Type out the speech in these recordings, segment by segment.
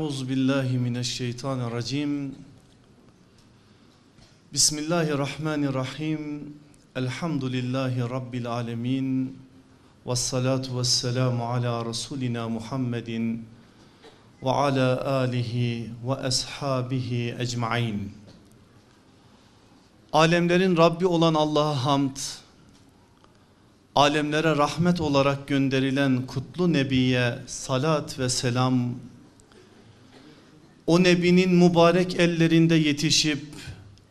Euzu billahi mineşşeytanirracim. Bismillahirrahmanirrahim. Elhamdülillahi rabbil alamin. Ves salatu vesselamu ala rasulina Muhammedin ve ala alihi ve ashabihi ecmaîn. Alemlerin Rabbi olan Allah'a hamd. Alemlere rahmet olarak gönderilen kutlu nebiye salat ve selam o nebinin mübarek ellerinde yetişip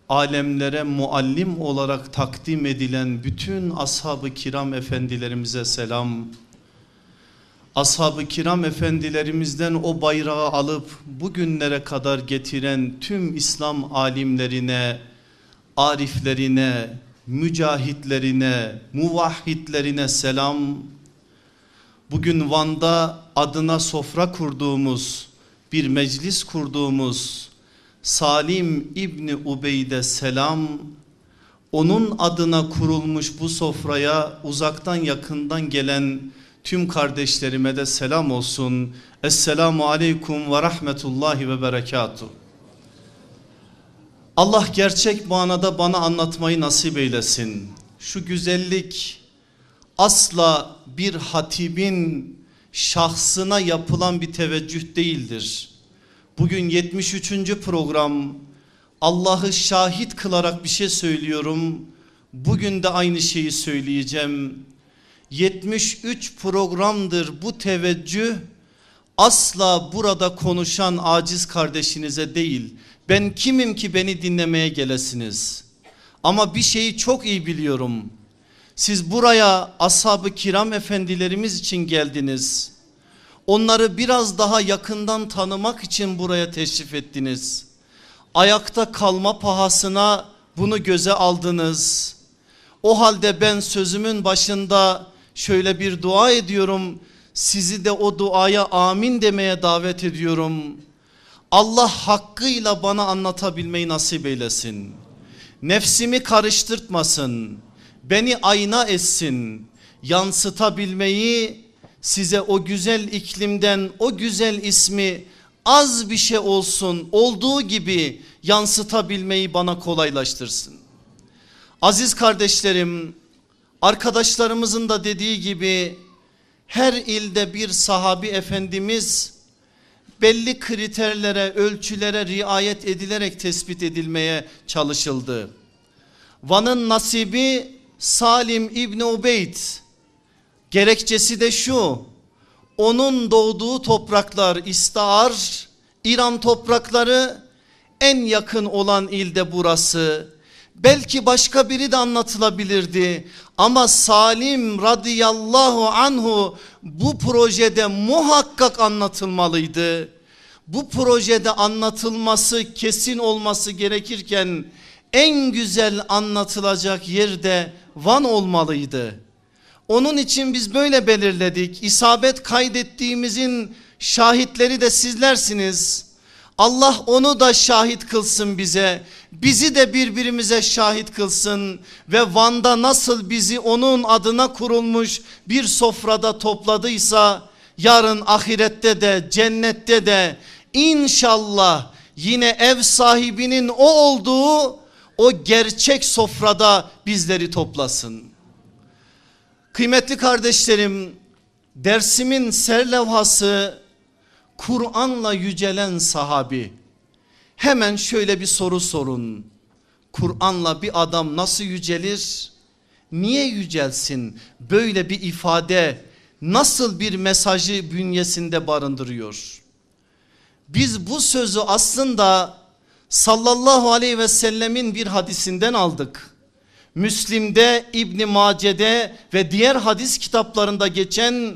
alemlere muallim olarak takdim edilen bütün ashab-ı kiram efendilerimize selam. Ashab-ı kiram efendilerimizden o bayrağı alıp bugünlere kadar getiren tüm İslam alimlerine, ariflerine, mücahitlerine, muvahhidlerine selam. Bugün Van'da adına sofra kurduğumuz bir meclis kurduğumuz Salim İbni Ubeyde selam onun adına kurulmuş bu sofraya uzaktan yakından gelen tüm kardeşlerime de selam olsun. Esselamu aleyküm ve rahmetullahi ve berekatuhu. Allah gerçek manada bana anlatmayı nasip eylesin. Şu güzellik asla bir hatibin şahsına yapılan bir teveccüh değildir. Bugün 73. program Allah'ı şahit kılarak bir şey söylüyorum. Bugün de aynı şeyi söyleyeceğim. 73 programdır bu teveccüh asla burada konuşan aciz kardeşinize değil. Ben kimim ki beni dinlemeye gelesiniz. Ama bir şeyi çok iyi biliyorum. Siz buraya ashab-ı kiram efendilerimiz için geldiniz. Onları biraz daha yakından tanımak için buraya teşrif ettiniz. Ayakta kalma pahasına bunu göze aldınız. O halde ben sözümün başında şöyle bir dua ediyorum. Sizi de o duaya amin demeye davet ediyorum. Allah hakkıyla bana anlatabilmeyi nasip eylesin. Nefsimi karıştırtmasın beni ayna etsin yansıtabilmeyi size o güzel iklimden o güzel ismi az bir şey olsun olduğu gibi yansıtabilmeyi bana kolaylaştırsın. Aziz kardeşlerim arkadaşlarımızın da dediği gibi her ilde bir sahabi efendimiz belli kriterlere ölçülere riayet edilerek tespit edilmeye çalışıldı. Van'ın nasibi Salim İbni Ubeyd gerekçesi de şu onun doğduğu topraklar İstar İran toprakları en yakın olan ilde burası. Belki başka biri de anlatılabilirdi ama Salim radıyallahu anhu bu projede muhakkak anlatılmalıydı. Bu projede anlatılması kesin olması gerekirken en güzel anlatılacak yerde Van olmalıydı. Onun için biz böyle belirledik. İsabet kaydettiğimizin şahitleri de sizlersiniz. Allah onu da şahit kılsın bize. Bizi de birbirimize şahit kılsın ve Van'da nasıl bizi onun adına kurulmuş bir sofrada topladıysa yarın ahirette de cennette de inşallah yine ev sahibinin o olduğu o gerçek sofrada bizleri toplasın. Kıymetli kardeşlerim dersimin serlevhası Kur'an'la yücelen sahabi. Hemen şöyle bir soru sorun. Kur'an'la bir adam nasıl yücelir? Niye yücelsin? Böyle bir ifade nasıl bir mesajı bünyesinde barındırıyor? Biz bu sözü aslında sallallahu aleyhi ve sellemin bir hadisinden aldık. Müslim'de, İbni Mace'de ve diğer hadis kitaplarında geçen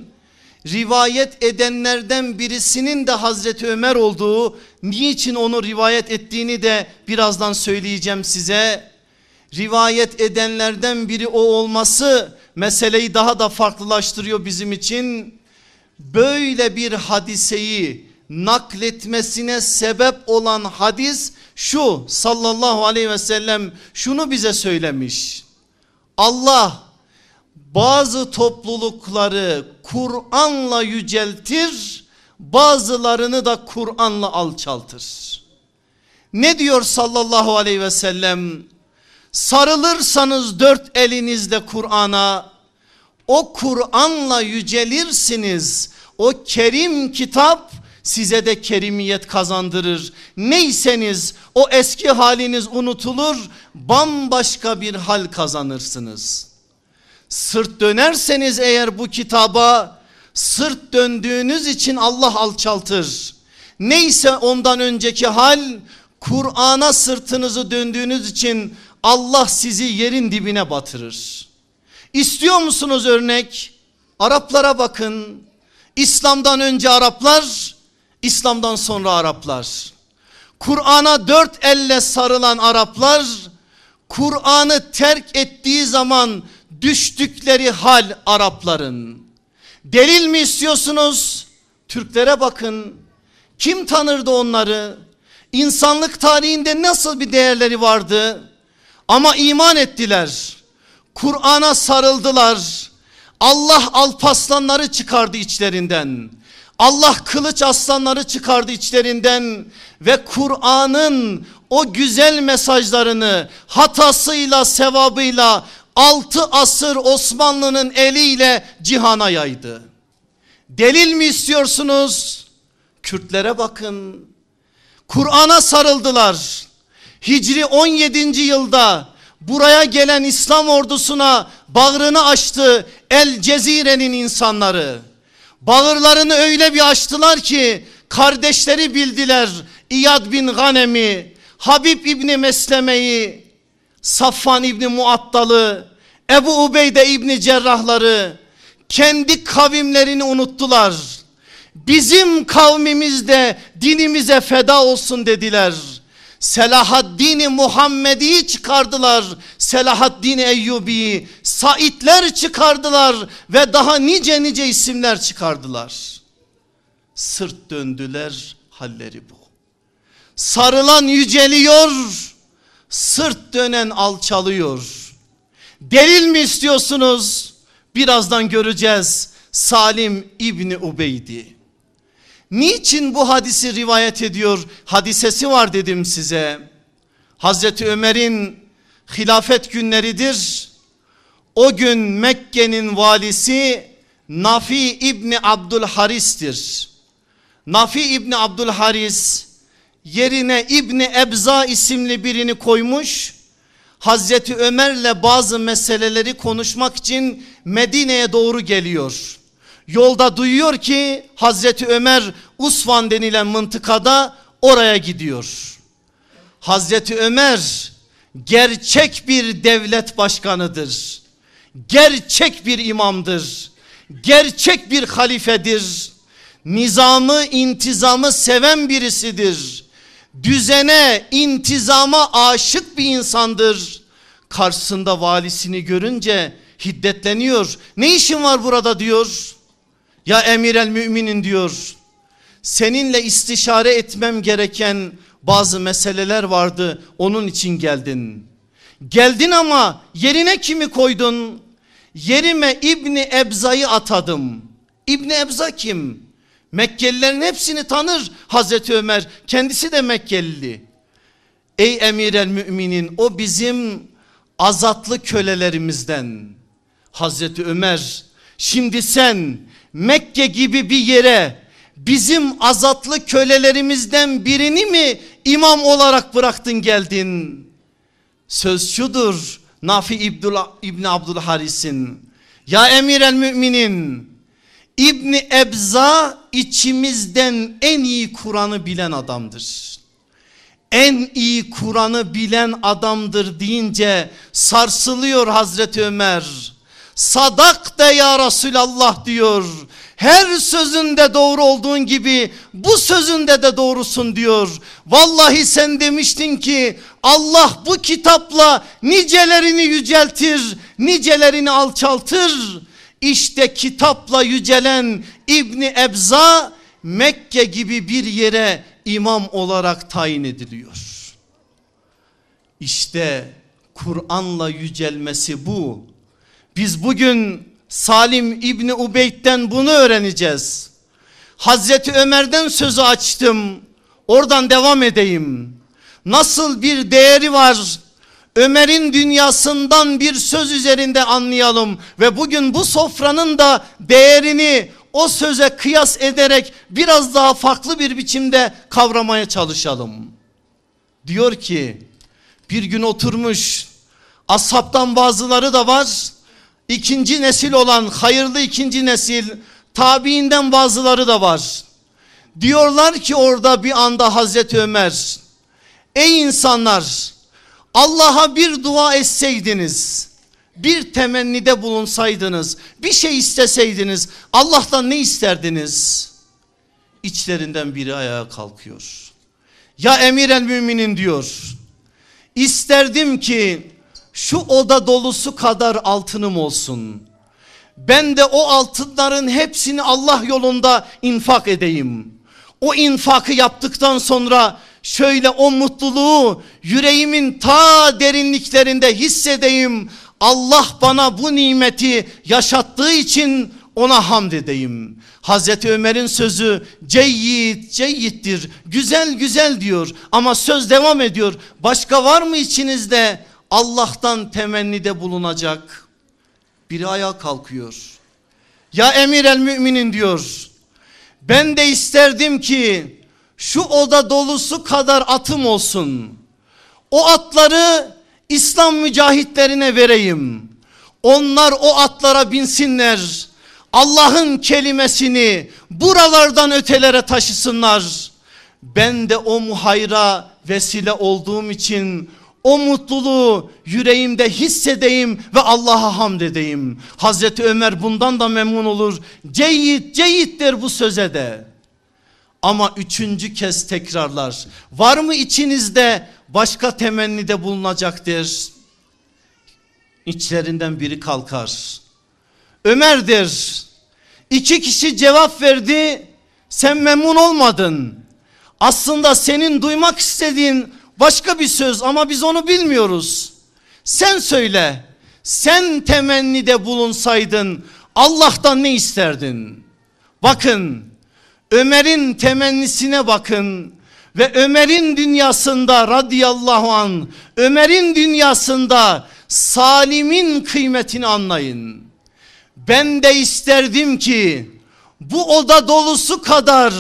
rivayet edenlerden birisinin de Hazreti Ömer olduğu niçin onu rivayet ettiğini de birazdan söyleyeceğim size. Rivayet edenlerden biri o olması meseleyi daha da farklılaştırıyor bizim için. Böyle bir hadiseyi nakletmesine sebep olan hadis şu sallallahu aleyhi ve sellem şunu bize söylemiş. Allah bazı toplulukları Kur'an'la yüceltir, bazılarını da Kur'an'la alçaltır. Ne diyor sallallahu aleyhi ve sellem? Sarılırsanız dört elinizle Kur'an'a, o Kur'an'la yücelirsiniz. O kerim kitap size de kerimiyet kazandırır. Neyseniz o eski haliniz unutulur, bambaşka bir hal kazanırsınız. Sırt dönerseniz eğer bu kitaba, sırt döndüğünüz için Allah alçaltır. Neyse ondan önceki hal, Kur'an'a sırtınızı döndüğünüz için Allah sizi yerin dibine batırır. İstiyor musunuz örnek? Araplara bakın. İslam'dan önce Araplar, İslam'dan sonra Araplar. Kur'an'a dört elle sarılan Araplar, Kur'an'ı terk ettiği zaman düştükleri hal Arapların. Delil mi istiyorsunuz? Türklere bakın. Kim tanırdı onları? İnsanlık tarihinde nasıl bir değerleri vardı? Ama iman ettiler. Kur'an'a sarıldılar. Allah alpaslanları çıkardı içlerinden. Allah kılıç aslanları çıkardı içlerinden ve Kur'an'ın o güzel mesajlarını hatasıyla sevabıyla altı asır Osmanlı'nın eliyle cihana yaydı. Delil mi istiyorsunuz? Kürtlere bakın. Kur'an'a sarıldılar. Hicri 17. yılda buraya gelen İslam ordusuna bağrını açtı El Cezire'nin insanları. Bağırlarını öyle bir açtılar ki kardeşleri bildiler İyad bin Ganem'i, Habib İbni Mesleme'yi, Safvan İbni Muattalı, Ebu Ubeyde İbni Cerrahları kendi kavimlerini unuttular. Bizim kavmimizde dinimize feda olsun dediler. Selahaddin Muhammed'i çıkardılar. Selahaddin Eyyubi, Saidler çıkardılar ve daha nice nice isimler çıkardılar. Sırt döndüler halleri bu. Sarılan yüceliyor, sırt dönen alçalıyor. Delil mi istiyorsunuz? Birazdan göreceğiz. Salim İbni Ubeydi. Niçin bu hadisi rivayet ediyor? Hadisesi var dedim size. Hazreti Ömer'in hilafet günleridir. O gün Mekke'nin valisi Nafi İbni Abdülharis'tir. Nafi İbni Abdülharis yerine İbni Ebza isimli birini koymuş. Hazreti Ömer'le bazı meseleleri konuşmak için Medine'ye doğru geliyor. Yolda duyuyor ki Hazreti Ömer Usfan denilen mıntıkada oraya gidiyor. Hazreti Ömer gerçek bir devlet başkanıdır. Gerçek bir imamdır. Gerçek bir halifedir. Nizamı, intizamı seven birisidir. Düzene, intizama aşık bir insandır. Karşısında valisini görünce hiddetleniyor. Ne işin var burada diyor. Ya emir el müminin diyor. Seninle istişare etmem gereken bazı meseleler vardı. Onun için geldin. Geldin ama yerine kimi koydun? Yerime İbni Ebza'yı atadım. İbni Ebza kim? Mekkelilerin hepsini tanır Hazreti Ömer. Kendisi de Mekkelili. Ey emir el müminin o bizim azatlı kölelerimizden. Hazreti Ömer şimdi sen Mekke gibi bir yere bizim azatlı kölelerimizden birini mi imam olarak bıraktın geldin? Söz şudur Nafi İbni Abdülharis'in. Ya emir el müminin İbni Ebza içimizden en iyi Kur'an'ı bilen adamdır. En iyi Kur'an'ı bilen adamdır deyince sarsılıyor Hazreti Ömer. Sadak de ya Resulallah diyor. Her sözünde doğru olduğun gibi bu sözünde de doğrusun diyor. Vallahi sen demiştin ki Allah bu kitapla nicelerini yüceltir, nicelerini alçaltır. İşte kitapla yücelen İbni Ebza Mekke gibi bir yere imam olarak tayin ediliyor. İşte Kur'an'la yücelmesi bu. Biz bugün Salim İbni Ubeyd'den bunu öğreneceğiz. Hazreti Ömer'den sözü açtım. Oradan devam edeyim. Nasıl bir değeri var? Ömer'in dünyasından bir söz üzerinde anlayalım ve bugün bu sofranın da değerini o söze kıyas ederek biraz daha farklı bir biçimde kavramaya çalışalım. Diyor ki bir gün oturmuş ashabtan bazıları da var. İkinci nesil olan hayırlı ikinci nesil tabiinden bazıları da var. Diyorlar ki orada bir anda Hazreti Ömer ey insanlar Allah'a bir dua etseydiniz bir temennide bulunsaydınız bir şey isteseydiniz Allah'tan ne isterdiniz? İçlerinden biri ayağa kalkıyor. Ya emir el müminin diyor. İsterdim ki şu oda dolusu kadar altınım olsun. Ben de o altınların hepsini Allah yolunda infak edeyim. O infakı yaptıktan sonra şöyle o mutluluğu yüreğimin ta derinliklerinde hissedeyim. Allah bana bu nimeti yaşattığı için ona hamd edeyim. Hazreti Ömer'in sözü ceyyid ceyyittir güzel güzel diyor ama söz devam ediyor. Başka var mı içinizde Allah'tan temennide bulunacak? Biri ayağa kalkıyor. Ya emir el müminin diyor. Ben de isterdim ki şu oda dolusu kadar atım olsun. O atları İslam mücahitlerine vereyim. Onlar o atlara binsinler. Allah'ın kelimesini buralardan ötelere taşısınlar. Ben de o muhayra vesile olduğum için o mutluluğu yüreğimde hissedeyim ve Allah'a hamd edeyim. Hazreti Ömer bundan da memnun olur. Ceyyid ceyyid bu söze de. Ama üçüncü kez tekrarlar. Var mı içinizde başka temennide bulunacaktır? İçlerinden biri kalkar. Ömer'dir. İki kişi cevap verdi. Sen memnun olmadın. Aslında senin duymak istediğin başka bir söz ama biz onu bilmiyoruz. Sen söyle. Sen temennide bulunsaydın Allah'tan ne isterdin? Bakın Ömer'in temennisine bakın ve Ömer'in dünyasında radıyallahu an Ömer'in dünyasında Salim'in kıymetini anlayın. Ben de isterdim ki bu oda dolusu kadar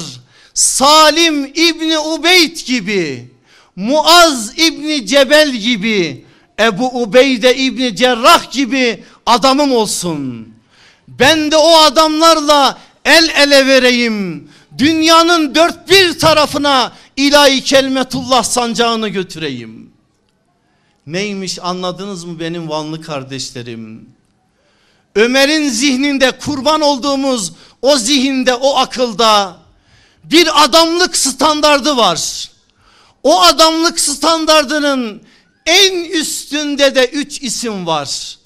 Salim İbni Ubeyd gibi Muaz İbni Cebel gibi Ebu Ubeyde İbni Cerrah gibi adamım olsun. Ben de o adamlarla el ele vereyim. Dünyanın dört bir tarafına ilahi kelimetullah sancağını götüreyim. Neymiş anladınız mı benim Vanlı kardeşlerim? Ömer'in zihninde kurban olduğumuz o zihinde o akılda bir adamlık standardı var. O adamlık standardının en üstünde de üç isim var.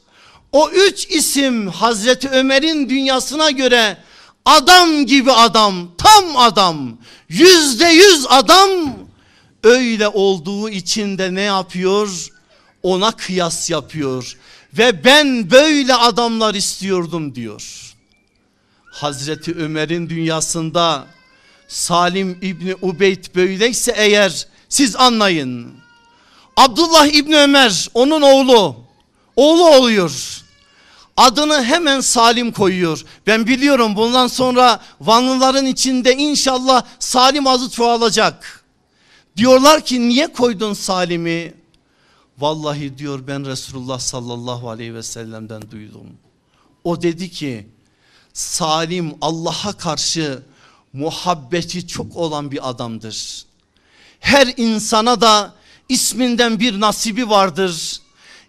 O üç isim Hazreti Ömer'in dünyasına göre adam gibi adam, tam adam, yüzde yüz adam öyle olduğu için de ne yapıyor? Ona kıyas yapıyor ve ben böyle adamlar istiyordum diyor. Hazreti Ömer'in dünyasında Salim İbni Ubeyd böyleyse eğer siz anlayın. Abdullah İbni Ömer onun oğlu. Oğlu oluyor. Adını hemen Salim koyuyor. Ben biliyorum bundan sonra Vanlıların içinde inşallah Salim adı çoğalacak. Diyorlar ki niye koydun Salim'i? Vallahi diyor ben Resulullah sallallahu aleyhi ve sellem'den duydum. O dedi ki Salim Allah'a karşı muhabbeti çok olan bir adamdır. Her insana da isminden bir nasibi vardır.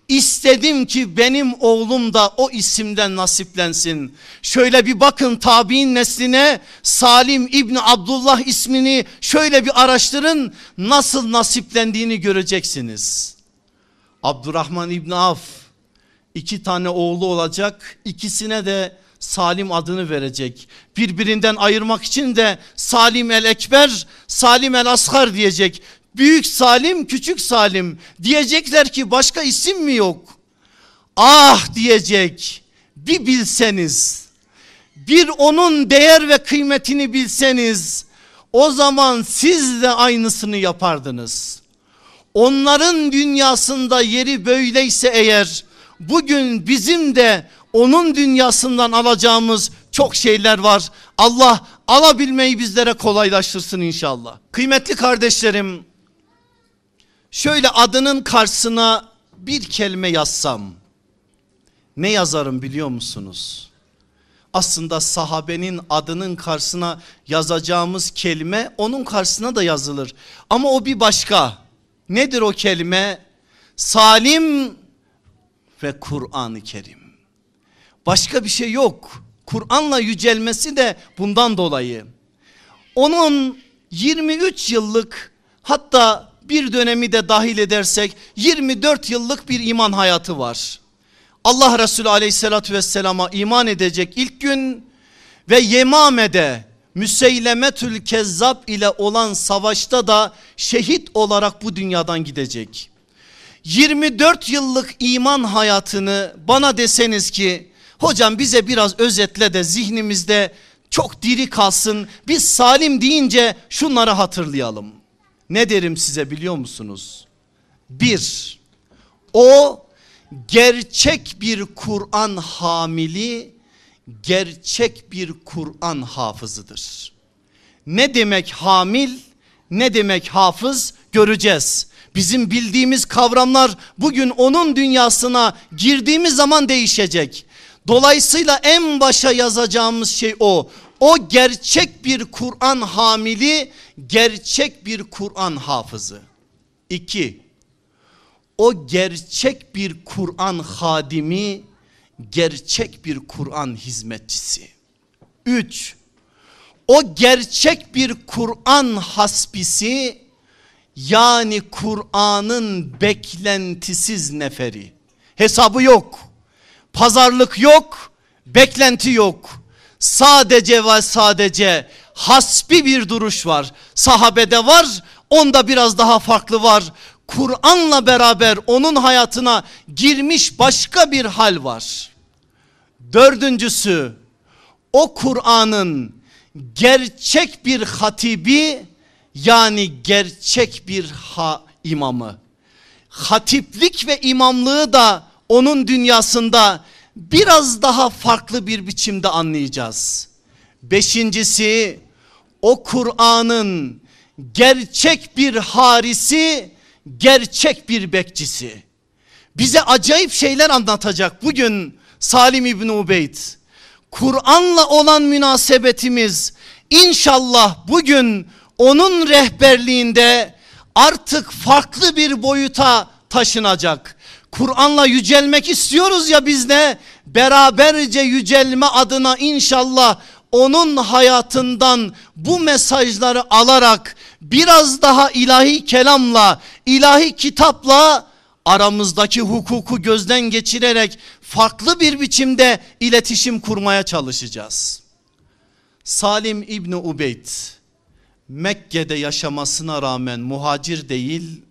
İstedim ki benim oğlum da o isimden nasiplensin. Şöyle bir bakın tabi'in nesline Salim İbni Abdullah ismini şöyle bir araştırın. Nasıl nasiplendiğini göreceksiniz. Abdurrahman İbni Af iki tane oğlu olacak. İkisine de Salim adını verecek. Birbirinden ayırmak için de Salim el Ekber, Salim el Ashar diyecek. Büyük Salim, küçük Salim diyecekler ki başka isim mi yok? Ah diyecek. bir bilseniz bir onun değer ve kıymetini bilseniz o zaman siz de aynısını yapardınız. Onların dünyasında yeri böyleyse eğer bugün bizim de onun dünyasından alacağımız çok şeyler var. Allah alabilmeyi bizlere kolaylaştırsın inşallah. Kıymetli kardeşlerim şöyle adının karşısına bir kelime yazsam ne yazarım biliyor musunuz? Aslında sahabenin adının karşısına yazacağımız kelime onun karşısına da yazılır. Ama o bir başka. Nedir o kelime? Salim ve Kur'an-ı Kerim. Başka bir şey yok. Kur'an'la yücelmesi de bundan dolayı. Onun 23 yıllık hatta bir dönemi de dahil edersek 24 yıllık bir iman hayatı var. Allah Resulü aleyhissalatü vesselama iman edecek ilk gün ve Yemame'de Müseylemetül Kezzab ile olan savaşta da şehit olarak bu dünyadan gidecek. 24 yıllık iman hayatını bana deseniz ki hocam bize biraz özetle de zihnimizde çok diri kalsın. Biz salim deyince şunları hatırlayalım. Ne derim size biliyor musunuz? Bir, o gerçek bir Kur'an hamili, gerçek bir Kur'an hafızıdır. Ne demek hamil, ne demek hafız göreceğiz. Bizim bildiğimiz kavramlar bugün onun dünyasına girdiğimiz zaman değişecek. Dolayısıyla en başa yazacağımız şey o. O gerçek bir Kur'an hamili, gerçek bir Kur'an hafızı. İki, o gerçek bir Kur'an hadimi, gerçek bir Kur'an hizmetçisi. Üç, o gerçek bir Kur'an hasbisi, yani Kur'an'ın beklentisiz neferi. Hesabı yok, pazarlık yok, beklenti yok. Sadece ve sadece hasbi bir duruş var. Sahabede var, onda biraz daha farklı var. Kur'an'la beraber onun hayatına girmiş başka bir hal var. Dördüncüsü o Kur'an'ın gerçek bir hatibi yani gerçek bir ha imamı. Hatiplik ve imamlığı da onun dünyasında biraz daha farklı bir biçimde anlayacağız. Beşincisi o Kur'an'ın gerçek bir harisi, gerçek bir bekçisi. Bize acayip şeyler anlatacak bugün Salim İbni Ubeyd. Kur'an'la olan münasebetimiz inşallah bugün onun rehberliğinde artık farklı bir boyuta taşınacak. Kur'an'la yücelmek istiyoruz ya biz de beraberce yücelme adına inşallah onun hayatından bu mesajları alarak biraz daha ilahi kelamla, ilahi kitapla aramızdaki hukuku gözden geçirerek farklı bir biçimde iletişim kurmaya çalışacağız. Salim İbni Ubeyd Mekke'de yaşamasına rağmen muhacir değil,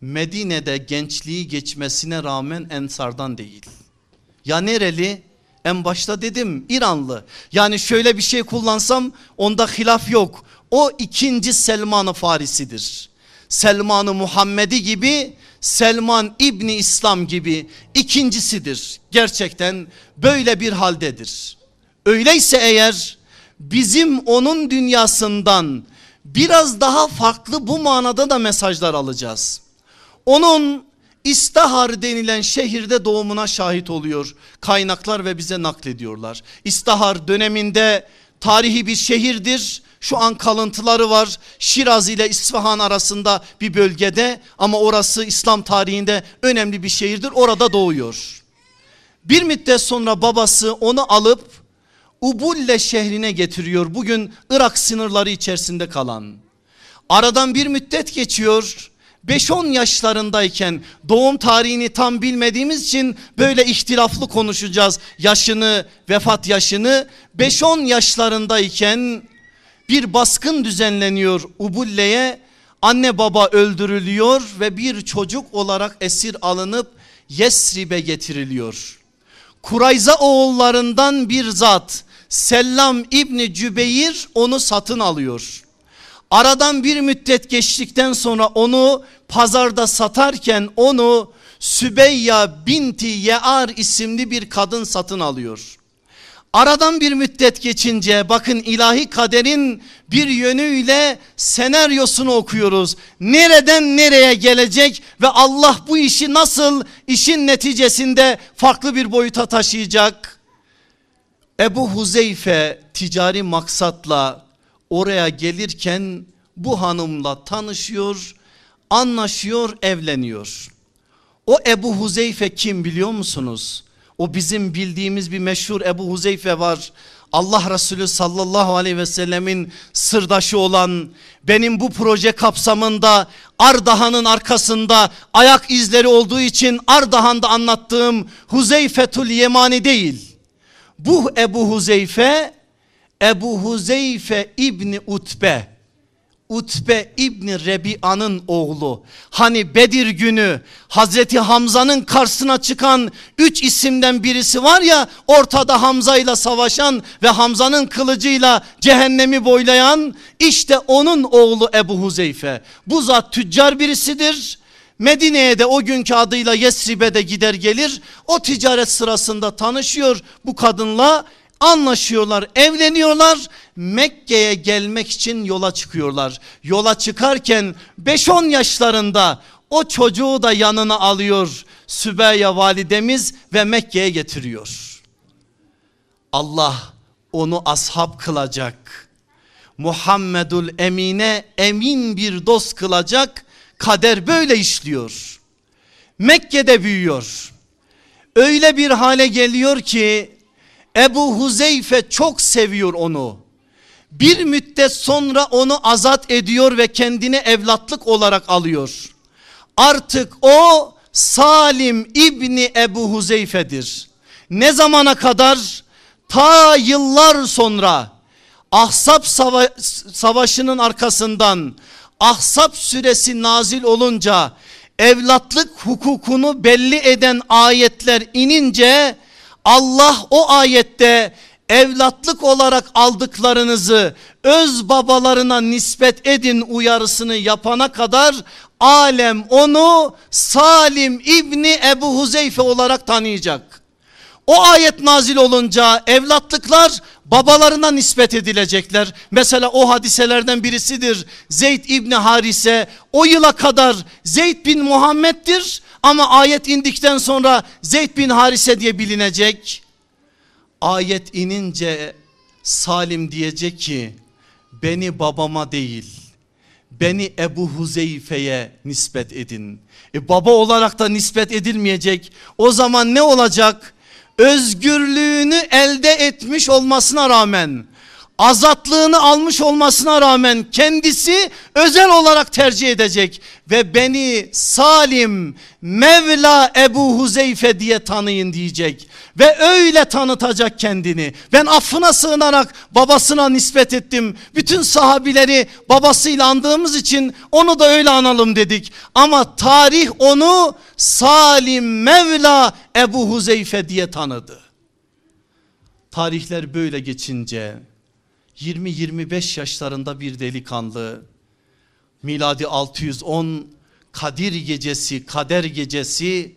Medine'de gençliği geçmesine rağmen ensardan değil. Ya nereli? En başta dedim İranlı. Yani şöyle bir şey kullansam onda hilaf yok. O ikinci Selman-ı Farisidir. Selman-ı Muhammedi gibi Selman İbni İslam gibi ikincisidir. Gerçekten böyle bir haldedir. Öyleyse eğer bizim onun dünyasından biraz daha farklı bu manada da mesajlar alacağız. Onun İstahar denilen şehirde doğumuna şahit oluyor kaynaklar ve bize naklediyorlar. İstahar döneminde tarihi bir şehirdir. Şu an kalıntıları var Şiraz ile İsfahan arasında bir bölgede ama orası İslam tarihinde önemli bir şehirdir. Orada doğuyor. Bir müddet sonra babası onu alıp Ubulle şehrine getiriyor. Bugün Irak sınırları içerisinde kalan. Aradan bir müddet geçiyor. 5-10 yaşlarındayken doğum tarihini tam bilmediğimiz için böyle ihtilaflı konuşacağız. Yaşını vefat yaşını 5-10 yaşlarındayken bir baskın düzenleniyor Ubulle'ye. Anne baba öldürülüyor ve bir çocuk olarak esir alınıp Yesrib'e getiriliyor. Kurayza oğullarından bir zat Sellam İbni Cübeyr onu satın alıyor. Aradan bir müddet geçtikten sonra onu pazarda satarken onu Sübeyya binti Year isimli bir kadın satın alıyor. Aradan bir müddet geçince bakın ilahi kaderin bir yönüyle senaryosunu okuyoruz. Nereden nereye gelecek ve Allah bu işi nasıl işin neticesinde farklı bir boyuta taşıyacak? Ebu Huzeyfe ticari maksatla oraya gelirken bu hanımla tanışıyor, anlaşıyor, evleniyor. O Ebu Huzeyfe kim biliyor musunuz? O bizim bildiğimiz bir meşhur Ebu Huzeyfe var. Allah Resulü sallallahu aleyhi ve sellemin sırdaşı olan benim bu proje kapsamında Ardahan'ın arkasında ayak izleri olduğu için Ardahan'da anlattığım Huzeyfetul Yemani değil. Bu Ebu Huzeyfe Ebu Huzeyfe İbni Utbe Utbe İbni Rebi'anın oğlu. Hani Bedir günü Hazreti Hamza'nın karşısına çıkan üç isimden birisi var ya ortada Hamza ile savaşan ve Hamza'nın kılıcıyla cehennemi boylayan işte onun oğlu Ebu Huzeyfe. Bu zat tüccar birisidir. Medine'ye de o günkü adıyla Yesrib'e de gider gelir. O ticaret sırasında tanışıyor bu kadınla anlaşıyorlar evleniyorlar Mekke'ye gelmek için yola çıkıyorlar. Yola çıkarken 5-10 yaşlarında o çocuğu da yanına alıyor Sübeyye validemiz ve Mekke'ye getiriyor. Allah onu ashab kılacak. Muhammedul Emine emin bir dost kılacak. Kader böyle işliyor. Mekke'de büyüyor. Öyle bir hale geliyor ki Ebu Huzeyfe çok seviyor onu. Bir müddet sonra onu azat ediyor ve kendine evlatlık olarak alıyor. Artık o Salim İbni Ebu Huzeyfe'dir. Ne zamana kadar? Ta yıllar sonra Ahzab sava savaşının arkasından Ahzab süresi nazil olunca evlatlık hukukunu belli eden ayetler inince Allah o ayette evlatlık olarak aldıklarınızı öz babalarına nispet edin uyarısını yapana kadar alem onu Salim İbni Ebu Huzeyfe olarak tanıyacak. O ayet nazil olunca evlatlıklar babalarına nispet edilecekler. Mesela o hadiselerden birisidir. Zeyd İbni Harise o yıla kadar Zeyd bin Muhammed'dir ama ayet indikten sonra Zeyd bin Harise diye bilinecek. Ayet inince Salim diyecek ki beni babama değil beni Ebu Huzeyfe'ye nispet edin. E baba olarak da nispet edilmeyecek. O zaman ne olacak? Özgürlüğünü elde etmiş olmasına rağmen azatlığını almış olmasına rağmen kendisi özel olarak tercih edecek ve beni Salim Mevla Ebu Huzeyfe diye tanıyın diyecek ve öyle tanıtacak kendini. Ben affına sığınarak babasına nispet ettim. Bütün sahabileri babasıyla andığımız için onu da öyle analım dedik. Ama tarih onu Salim Mevla Ebu Huzeyfe diye tanıdı. Tarihler böyle geçince 20-25 yaşlarında bir delikanlı miladi 610 Kadir gecesi kader gecesi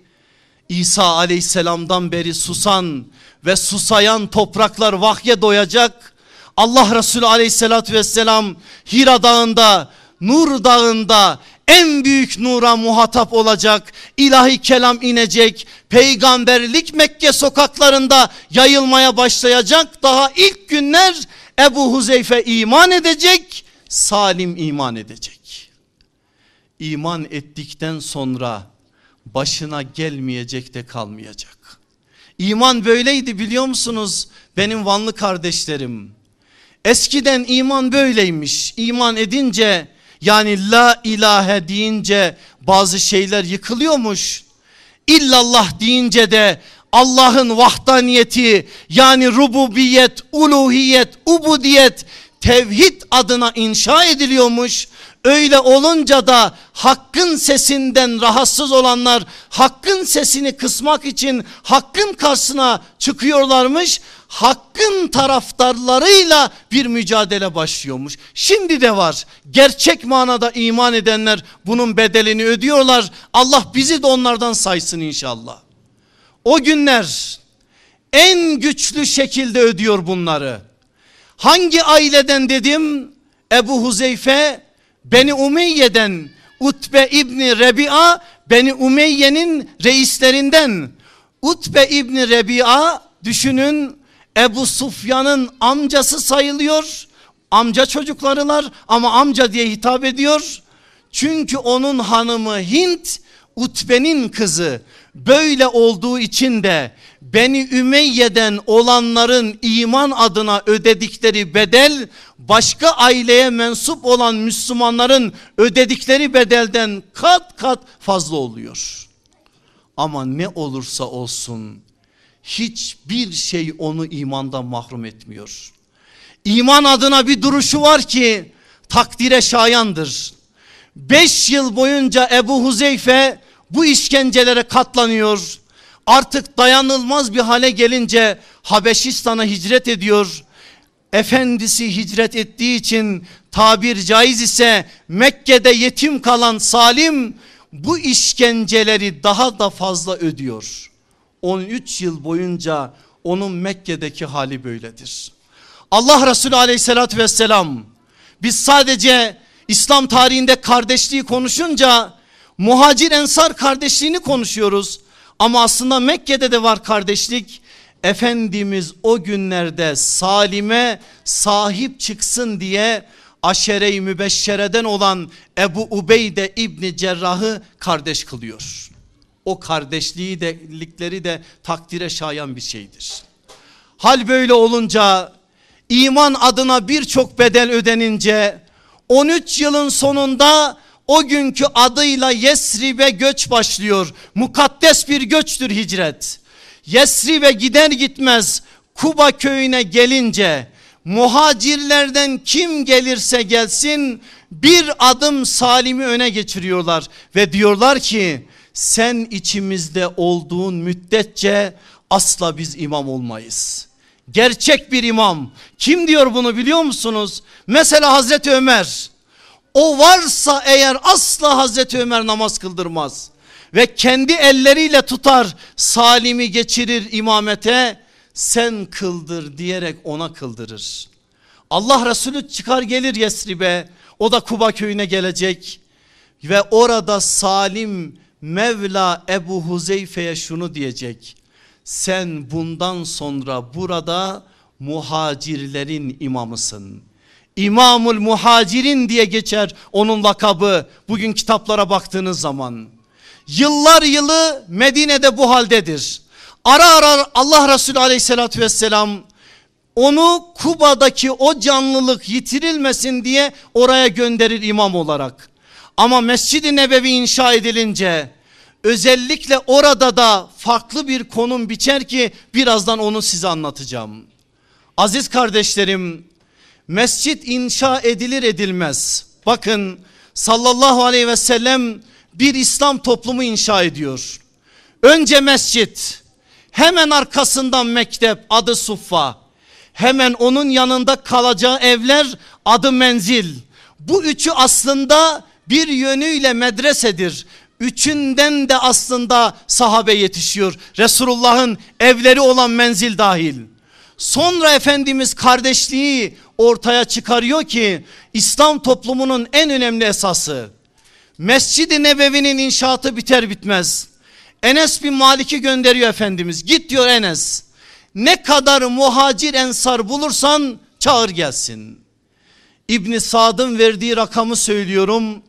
İsa aleyhisselamdan beri susan ve susayan topraklar vahye doyacak. Allah Resulü aleyhissalatü vesselam Hira dağında Nur dağında en büyük nura muhatap olacak. ilahi kelam inecek. Peygamberlik Mekke sokaklarında yayılmaya başlayacak. Daha ilk günler Ebu Huzeyfe iman edecek. Salim iman edecek. İman ettikten sonra başına gelmeyecek de kalmayacak. İman böyleydi biliyor musunuz benim Vanlı kardeşlerim. Eskiden iman böyleymiş. İman edince yani la ilahe deyince bazı şeyler yıkılıyormuş. İllallah deyince de Allah'ın vahdaniyeti yani rububiyet, uluhiyet, ubudiyet tevhid adına inşa ediliyormuş. Öyle olunca da hakkın sesinden rahatsız olanlar hakkın sesini kısmak için hakkın karşısına çıkıyorlarmış. Hakkın taraftarlarıyla bir mücadele başlıyormuş. Şimdi de var. Gerçek manada iman edenler bunun bedelini ödüyorlar. Allah bizi de onlardan saysın inşallah. O günler en güçlü şekilde ödüyor bunları. Hangi aileden dedim? Ebu Huzeyfe Beni Umeyye'den Utbe İbni Rebi'a Beni Umeyye'nin reislerinden Utbe İbni Rebi'a düşünün Ebu Sufyan'ın amcası sayılıyor. Amca çocuklarılar ama amca diye hitap ediyor. Çünkü onun hanımı Hint Utbe'nin kızı. Böyle olduğu için de Beni Ümeyye'den olanların iman adına ödedikleri bedel başka aileye mensup olan Müslümanların ödedikleri bedelden kat kat fazla oluyor. Ama ne olursa olsun hiçbir şey onu imandan mahrum etmiyor. İman adına bir duruşu var ki takdire şayandır. Beş yıl boyunca Ebu Huzeyfe bu işkencelere katlanıyor. Artık dayanılmaz bir hale gelince Habeşistan'a hicret ediyor. Efendisi hicret ettiği için tabir caiz ise Mekke'de yetim kalan Salim bu işkenceleri daha da fazla ödüyor. 13 yıl boyunca onun Mekke'deki hali böyledir. Allah Resulü aleyhissalatü vesselam biz sadece İslam tarihinde kardeşliği konuşunca muhacir ensar kardeşliğini konuşuyoruz. Ama aslında Mekke'de de var kardeşlik. Efendimiz o günlerde Salim'e sahip çıksın diye aşere-i mübeşşereden olan Ebu Ubeyde İbni Cerrah'ı kardeş kılıyor. O kardeşliği de likleri de takdire şayan bir şeydir. Hal böyle olunca iman adına birçok bedel ödenince 13 yılın sonunda o günkü adıyla Yesrib'e göç başlıyor. Mukaddes bir göçtür hicret. Yesrib'e gider gitmez Kuba köyüne gelince muhacirlerden kim gelirse gelsin bir adım Salim'i öne geçiriyorlar ve diyorlar ki sen içimizde olduğun müddetçe asla biz imam olmayız. Gerçek bir imam kim diyor bunu biliyor musunuz? Mesela Hazreti Ömer o varsa eğer asla Hazreti Ömer namaz kıldırmaz. Ve kendi elleriyle tutar Salim'i geçirir imamete sen kıldır diyerek ona kıldırır. Allah Resulü çıkar gelir Yesrib'e o da Kuba köyüne gelecek ve orada Salim Mevla Ebu Huzeyfe'ye şunu diyecek. Sen bundan sonra burada muhacirlerin imamısın. İmamul Muhacirin diye geçer onun lakabı bugün kitaplara baktığınız zaman. Yıllar yılı Medine'de bu haldedir. Ara ara Allah Resulü aleyhissalatü vesselam onu Kuba'daki o canlılık yitirilmesin diye oraya gönderir imam olarak. Ama Mescid-i Nebevi inşa edilince özellikle orada da farklı bir konum biçer ki birazdan onu size anlatacağım. Aziz kardeşlerim mescit inşa edilir edilmez. Bakın sallallahu aleyhi ve sellem bir İslam toplumu inşa ediyor. Önce mescit hemen arkasından mektep adı suffa. Hemen onun yanında kalacağı evler adı menzil. Bu üçü aslında bir yönüyle medresedir. Üçünden de aslında sahabe yetişiyor. Resulullah'ın evleri olan menzil dahil. Sonra Efendimiz kardeşliği ortaya çıkarıyor ki İslam toplumunun en önemli esası. Mescid-i Nebevi'nin inşaatı biter bitmez. Enes bin Malik'i gönderiyor Efendimiz. Git diyor Enes. Ne kadar muhacir ensar bulursan çağır gelsin. İbni Sad'ın verdiği rakamı söylüyorum.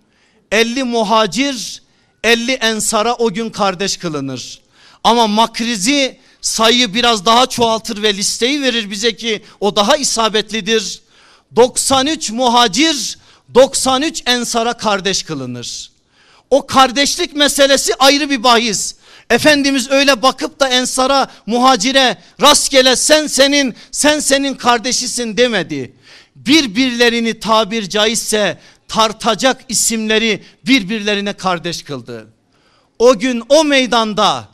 50 muhacir 50 ensara o gün kardeş kılınır. Ama makrizi sayıyı biraz daha çoğaltır ve listeyi verir bize ki o daha isabetlidir. 93 muhacir 93 ensara kardeş kılınır. O kardeşlik meselesi ayrı bir bahis. Efendimiz öyle bakıp da ensara muhacire rastgele sen senin sen senin kardeşisin demedi. Birbirlerini tabir caizse tartacak isimleri birbirlerine kardeş kıldı. O gün o meydanda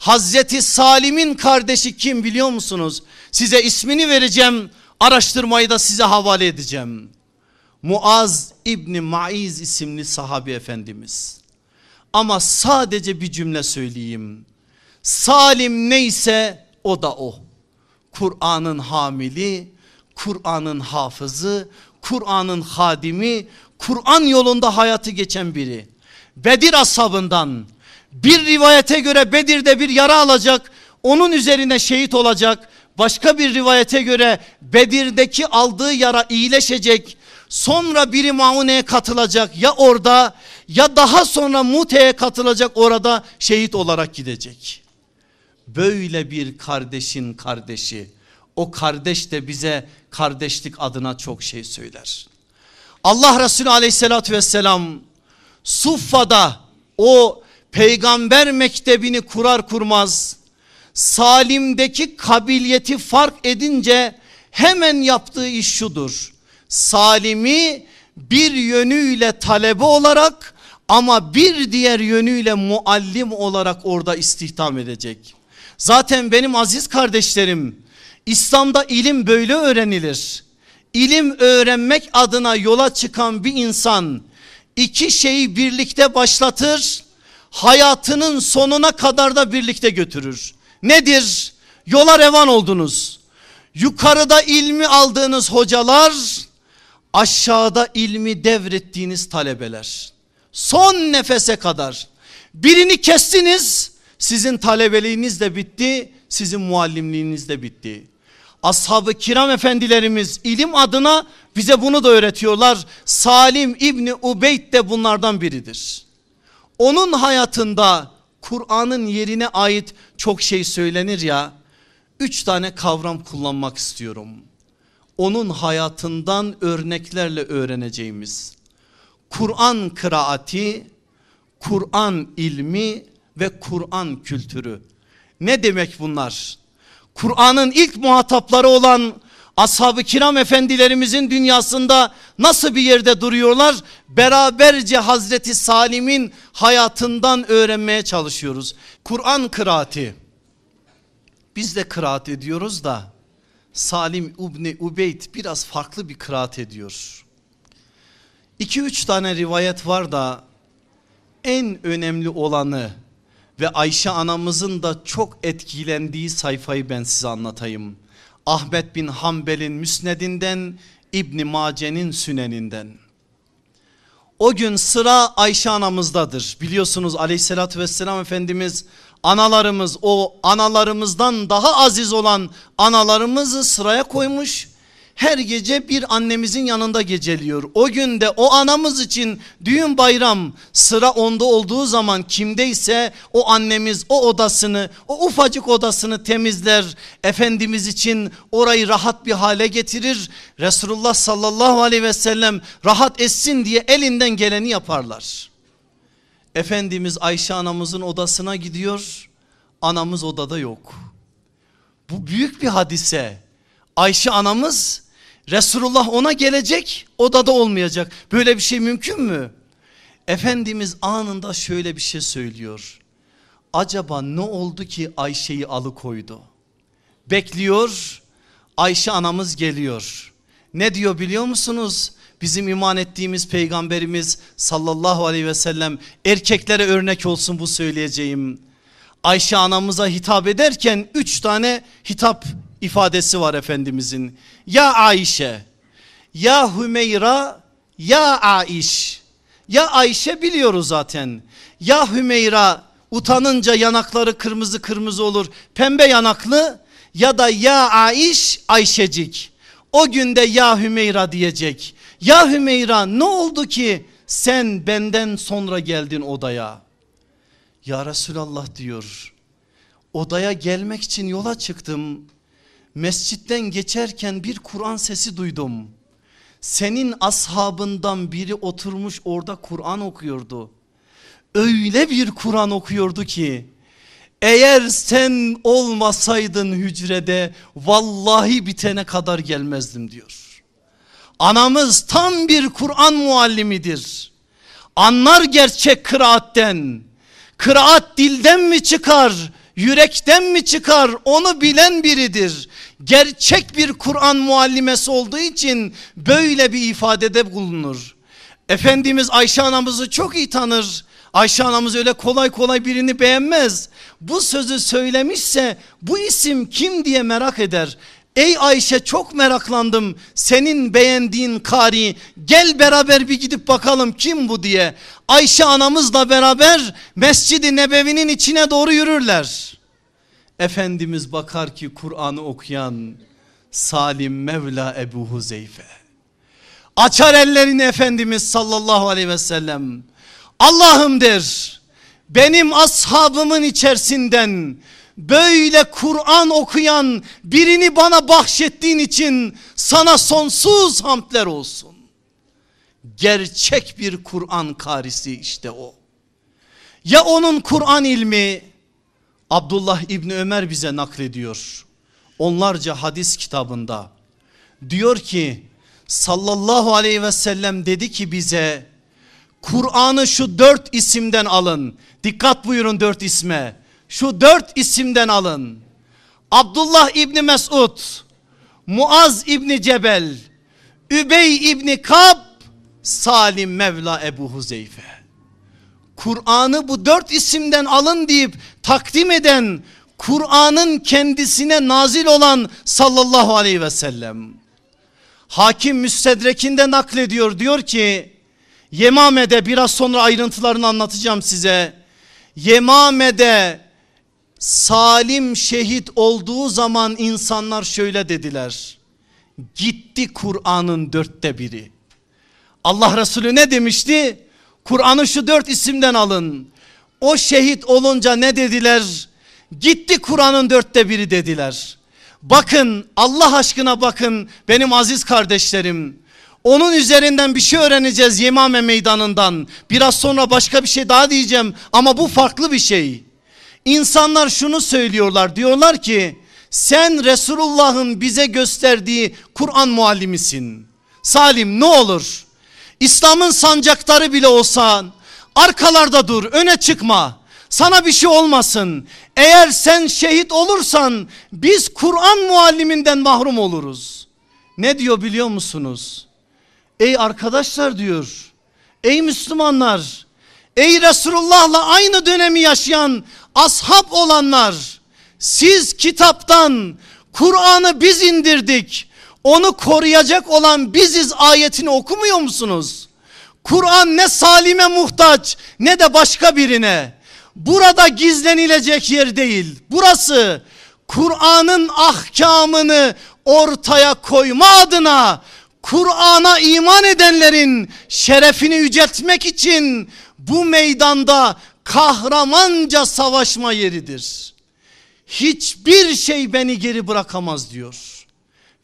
Hazreti Salim'in kardeşi kim biliyor musunuz? Size ismini vereceğim araştırmayı da size havale edeceğim. Muaz İbni Maiz isimli sahabi efendimiz. Ama sadece bir cümle söyleyeyim. Salim neyse o da o. Kur'an'ın hamili, Kur'an'ın hafızı, Kur'an'ın hadimi, Kur'an yolunda hayatı geçen biri. Bedir ashabından bir rivayete göre Bedir'de bir yara alacak, onun üzerine şehit olacak. Başka bir rivayete göre Bedir'deki aldığı yara iyileşecek. Sonra biri Maune'ye katılacak ya orada ya daha sonra Mute'ye katılacak orada şehit olarak gidecek. Böyle bir kardeşin kardeşi o kardeş de bize kardeşlik adına çok şey söyler. Allah Resulü aleyhissalatü vesselam Suffa'da o peygamber mektebini kurar kurmaz Salim'deki kabiliyeti fark edince hemen yaptığı iş şudur. Salim'i bir yönüyle talebe olarak ama bir diğer yönüyle muallim olarak orada istihdam edecek. Zaten benim aziz kardeşlerim İslam'da ilim böyle öğrenilir. İlim öğrenmek adına yola çıkan bir insan iki şeyi birlikte başlatır hayatının sonuna kadar da birlikte götürür. Nedir? Yola revan oldunuz. Yukarıda ilmi aldığınız hocalar aşağıda ilmi devrettiğiniz talebeler. Son nefese kadar birini kestiniz sizin talebeliğiniz de bitti sizin muallimliğiniz de bitti. Ashab-ı kiram efendilerimiz ilim adına bize bunu da öğretiyorlar. Salim İbni Ubeyd de bunlardan biridir. Onun hayatında Kur'an'ın yerine ait çok şey söylenir ya. Üç tane kavram kullanmak istiyorum. Onun hayatından örneklerle öğreneceğimiz. Kur'an kıraati, Kur'an ilmi ve Kur'an kültürü. Ne demek bunlar? Kur'an'ın ilk muhatapları olan ashab-ı kiram efendilerimizin dünyasında nasıl bir yerde duruyorlar? Beraberce Hazreti Salim'in hayatından öğrenmeye çalışıyoruz. Kur'an kıraati. Biz de kıraat ediyoruz da Salim İbni Ubeyd biraz farklı bir kıraat ediyor. 2-3 tane rivayet var da en önemli olanı ve Ayşe anamızın da çok etkilendiği sayfayı ben size anlatayım. Ahmet bin Hanbel'in müsnedinden İbni Mace'nin süneninden. O gün sıra Ayşe anamızdadır. Biliyorsunuz aleyhissalatü vesselam Efendimiz analarımız o analarımızdan daha aziz olan analarımızı sıraya koymuş her gece bir annemizin yanında geceliyor. O günde o anamız için düğün bayram sıra onda olduğu zaman kimdeyse o annemiz o odasını o ufacık odasını temizler. Efendimiz için orayı rahat bir hale getirir. Resulullah sallallahu aleyhi ve sellem rahat etsin diye elinden geleni yaparlar. Efendimiz Ayşe anamızın odasına gidiyor. Anamız odada yok. Bu büyük bir hadise. Ayşe anamız Resulullah ona gelecek odada olmayacak. Böyle bir şey mümkün mü? Efendimiz anında şöyle bir şey söylüyor. Acaba ne oldu ki Ayşe'yi alıkoydu? Bekliyor Ayşe anamız geliyor. Ne diyor biliyor musunuz? Bizim iman ettiğimiz peygamberimiz sallallahu aleyhi ve sellem erkeklere örnek olsun bu söyleyeceğim. Ayşe anamıza hitap ederken üç tane hitap ifadesi var Efendimizin. Ya Ayşe, ya Hümeyra, ya Aiş. Ya Ayşe biliyoruz zaten. Ya Hümeyra utanınca yanakları kırmızı kırmızı olur. Pembe yanaklı ya da ya Aiş Ayşecik. O günde ya Hümeyra diyecek. Ya Hümeyra ne oldu ki sen benden sonra geldin odaya? Ya Resulallah diyor. Odaya gelmek için yola çıktım mescitten geçerken bir Kur'an sesi duydum. Senin ashabından biri oturmuş orada Kur'an okuyordu. Öyle bir Kur'an okuyordu ki Eğer sen olmasaydın hücrede vallahi bitene kadar gelmezdim diyor. Anamız tam bir Kur'an muallimidir. Anlar gerçek kıraatten. Kıraat dilden mi çıkar, yürekten mi çıkar onu bilen biridir. Gerçek bir Kur'an muallimesi olduğu için böyle bir ifadede bulunur. Efendimiz Ayşe anamızı çok iyi tanır. Ayşe anamız öyle kolay kolay birini beğenmez. Bu sözü söylemişse bu isim kim diye merak eder. Ey Ayşe çok meraklandım senin beğendiğin kari gel beraber bir gidip bakalım kim bu diye. Ayşe anamızla beraber Mescid-i Nebevi'nin içine doğru yürürler. Efendimiz bakar ki Kur'an'ı okuyan Salim Mevla Ebu Huzeyfe. Açar ellerini Efendimiz sallallahu aleyhi ve sellem. Allah'ım der benim ashabımın içerisinden böyle Kur'an okuyan birini bana bahşettiğin için sana sonsuz hamdler olsun. Gerçek bir Kur'an karisi işte o. Ya onun Kur'an ilmi Abdullah İbni Ömer bize naklediyor. Onlarca hadis kitabında diyor ki sallallahu aleyhi ve sellem dedi ki bize Kur'an'ı şu dört isimden alın. Dikkat buyurun dört isme. Şu dört isimden alın. Abdullah İbni Mesud, Muaz İbni Cebel, Übey İbni Kab, Salim Mevla Ebu Huzeyfe. Kur'an'ı bu dört isimden alın deyip takdim eden Kur'an'ın kendisine nazil olan sallallahu aleyhi ve sellem. Hakim müstedrekinde naklediyor diyor ki Yemame'de biraz sonra ayrıntılarını anlatacağım size. Yemame'de Salim şehit olduğu zaman insanlar şöyle dediler. Gitti Kur'an'ın dörtte biri. Allah Resulü ne demişti? Kur'an'ı şu dört isimden alın. O şehit olunca ne dediler? Gitti Kur'an'ın dörtte biri dediler. Bakın Allah aşkına bakın benim aziz kardeşlerim. Onun üzerinden bir şey öğreneceğiz Yemame meydanından. Biraz sonra başka bir şey daha diyeceğim ama bu farklı bir şey. İnsanlar şunu söylüyorlar diyorlar ki sen Resulullah'ın bize gösterdiği Kur'an muallimisin. Salim ne olur İslam'ın sancakları bile olsan arkalarda dur öne çıkma. Sana bir şey olmasın. Eğer sen şehit olursan biz Kur'an mualliminden mahrum oluruz. Ne diyor biliyor musunuz? Ey arkadaşlar diyor. Ey Müslümanlar. Ey Resulullah'la aynı dönemi yaşayan ashab olanlar. Siz kitaptan Kur'an'ı biz indirdik. Onu koruyacak olan biziz ayetini okumuyor musunuz? Kur'an ne salime muhtaç ne de başka birine. Burada gizlenilecek yer değil. Burası Kur'an'ın ahkamını ortaya koyma adına Kur'an'a iman edenlerin şerefini yüceltmek için bu meydanda kahramanca savaşma yeridir. Hiçbir şey beni geri bırakamaz diyor.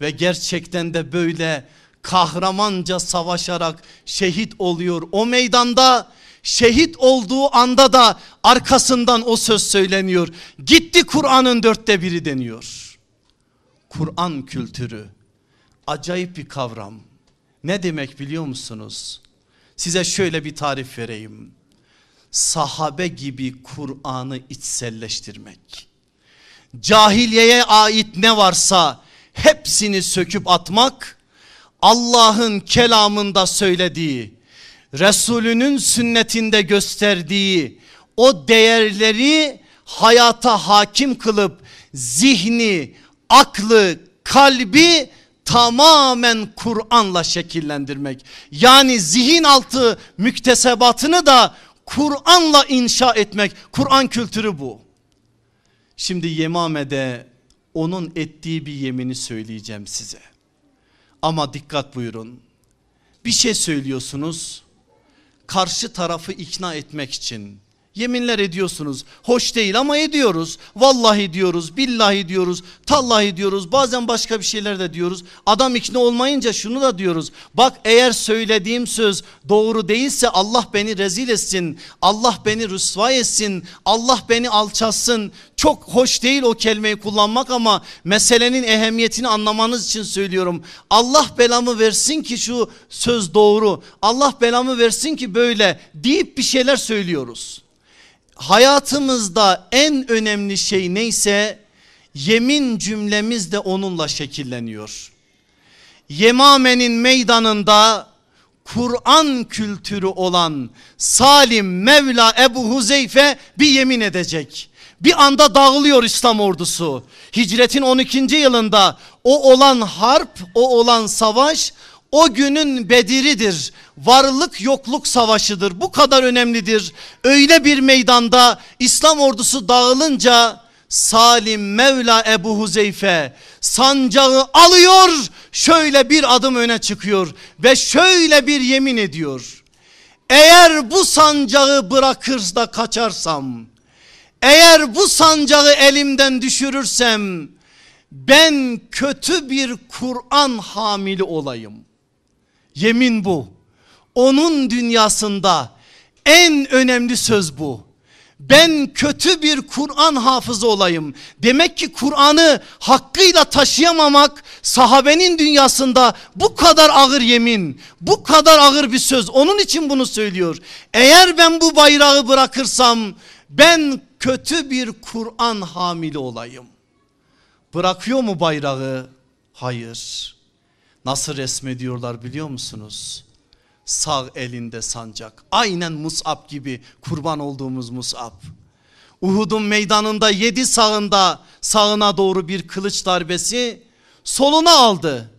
Ve gerçekten de böyle kahramanca savaşarak şehit oluyor. O meydanda şehit olduğu anda da arkasından o söz söyleniyor. Gitti Kur'an'ın dörtte biri deniyor. Kur'an kültürü acayip bir kavram. Ne demek biliyor musunuz? Size şöyle bir tarif vereyim. Sahabe gibi Kur'an'ı içselleştirmek. Cahiliyeye ait ne varsa hepsini söküp atmak. Allah'ın kelamında söylediği, Resulünün sünnetinde gösterdiği o değerleri hayata hakim kılıp zihni, aklı, kalbi tamamen Kur'an'la şekillendirmek. Yani zihin altı müktesebatını da Kur'an'la inşa etmek. Kur'an kültürü bu. Şimdi Yemame'de onun ettiği bir yemini söyleyeceğim size. Ama dikkat buyurun. Bir şey söylüyorsunuz. Karşı tarafı ikna etmek için Yeminler ediyorsunuz. Hoş değil ama ediyoruz. Vallahi diyoruz, billahi diyoruz, tallahi diyoruz. Bazen başka bir şeyler de diyoruz. Adam ikna olmayınca şunu da diyoruz. Bak eğer söylediğim söz doğru değilse Allah beni rezil etsin. Allah beni rüsva etsin. Allah beni alçatsın. Çok hoş değil o kelimeyi kullanmak ama meselenin ehemmiyetini anlamanız için söylüyorum. Allah belamı versin ki şu söz doğru. Allah belamı versin ki böyle deyip bir şeyler söylüyoruz hayatımızda en önemli şey neyse yemin cümlemiz de onunla şekilleniyor. Yemame'nin meydanında Kur'an kültürü olan Salim Mevla Ebu Huzeyfe bir yemin edecek. Bir anda dağılıyor İslam ordusu. Hicretin 12. yılında o olan harp, o olan savaş o günün Bedir'idir. Varlık yokluk savaşıdır. Bu kadar önemlidir. Öyle bir meydanda İslam ordusu dağılınca Salim Mevla Ebu Huzeyfe sancağı alıyor şöyle bir adım öne çıkıyor ve şöyle bir yemin ediyor. Eğer bu sancağı bırakır da kaçarsam eğer bu sancağı elimden düşürürsem ben kötü bir Kur'an hamili olayım. Yemin bu. Onun dünyasında en önemli söz bu. Ben kötü bir Kur'an hafızı olayım. Demek ki Kur'an'ı hakkıyla taşıyamamak sahabenin dünyasında bu kadar ağır yemin, bu kadar ağır bir söz. Onun için bunu söylüyor. Eğer ben bu bayrağı bırakırsam ben kötü bir Kur'an hamili olayım. Bırakıyor mu bayrağı? Hayır. Nasıl resmediyorlar biliyor musunuz? Sağ elinde sancak. Aynen Mus'ab gibi kurban olduğumuz Mus'ab. Uhud'un meydanında yedi sağında sağına doğru bir kılıç darbesi soluna aldı.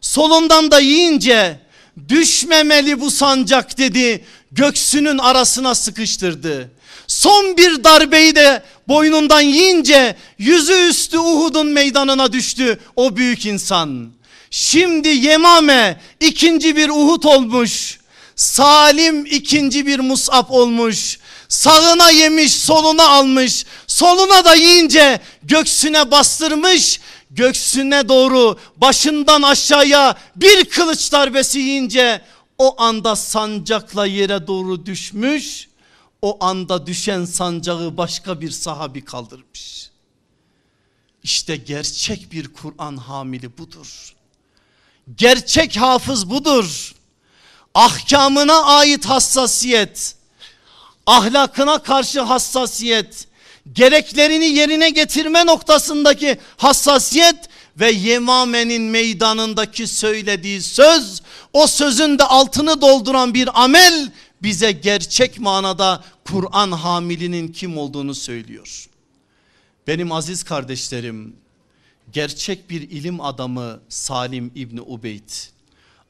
Solundan da yiyince düşmemeli bu sancak dedi göksünün arasına sıkıştırdı. Son bir darbeyi de boynundan yiyince yüzü üstü Uhud'un meydanına düştü o büyük insan. Şimdi Yemame ikinci bir Uhud olmuş. Salim ikinci bir Musab olmuş. Sağına yemiş soluna almış. Soluna da yiyince göksüne bastırmış. Göksüne doğru başından aşağıya bir kılıç darbesi yiyince o anda sancakla yere doğru düşmüş. O anda düşen sancağı başka bir sahabi kaldırmış. İşte gerçek bir Kur'an hamili budur. Gerçek hafız budur. Ahkamına ait hassasiyet, ahlakına karşı hassasiyet, gereklerini yerine getirme noktasındaki hassasiyet ve Yemame'nin meydanındaki söylediği söz o sözün de altını dolduran bir amel bize gerçek manada Kur'an hamilinin kim olduğunu söylüyor. Benim aziz kardeşlerim gerçek bir ilim adamı Salim İbni Ubeyd.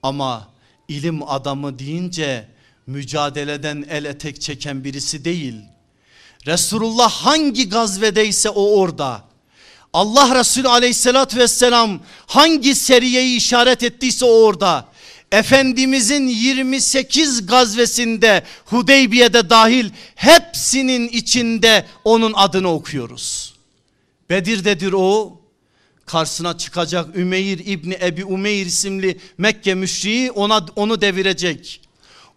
Ama ilim adamı deyince mücadeleden el etek çeken birisi değil. Resulullah hangi gazvedeyse o orada. Allah Resulü aleyhissalatü vesselam hangi seriyeyi işaret ettiyse o orada. Efendimizin 28 gazvesinde Hudeybiye'de dahil hepsinin içinde onun adını okuyoruz. Bedir'dedir o, karşısına çıkacak Ümeyr İbni Ebi Umeyr isimli Mekke müşriği ona, onu devirecek.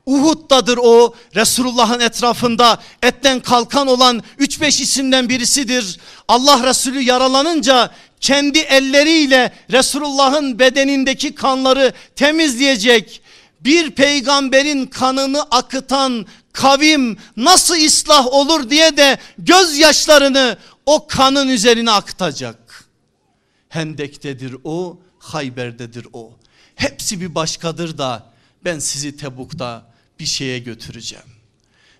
Uhud'dadır o Resulullah'ın etrafında etten kalkan olan 3-5 isimden birisidir. Allah Resulü yaralanınca kendi elleriyle Resulullah'ın bedenindeki kanları temizleyecek. Bir peygamberin kanını akıtan kavim nasıl ıslah olur diye de gözyaşlarını o kanın üzerine akıtacak. Hendek'tedir o, Hayber'dedir o. Hepsi bir başkadır da ben sizi Tebuk'ta bir şeye götüreceğim.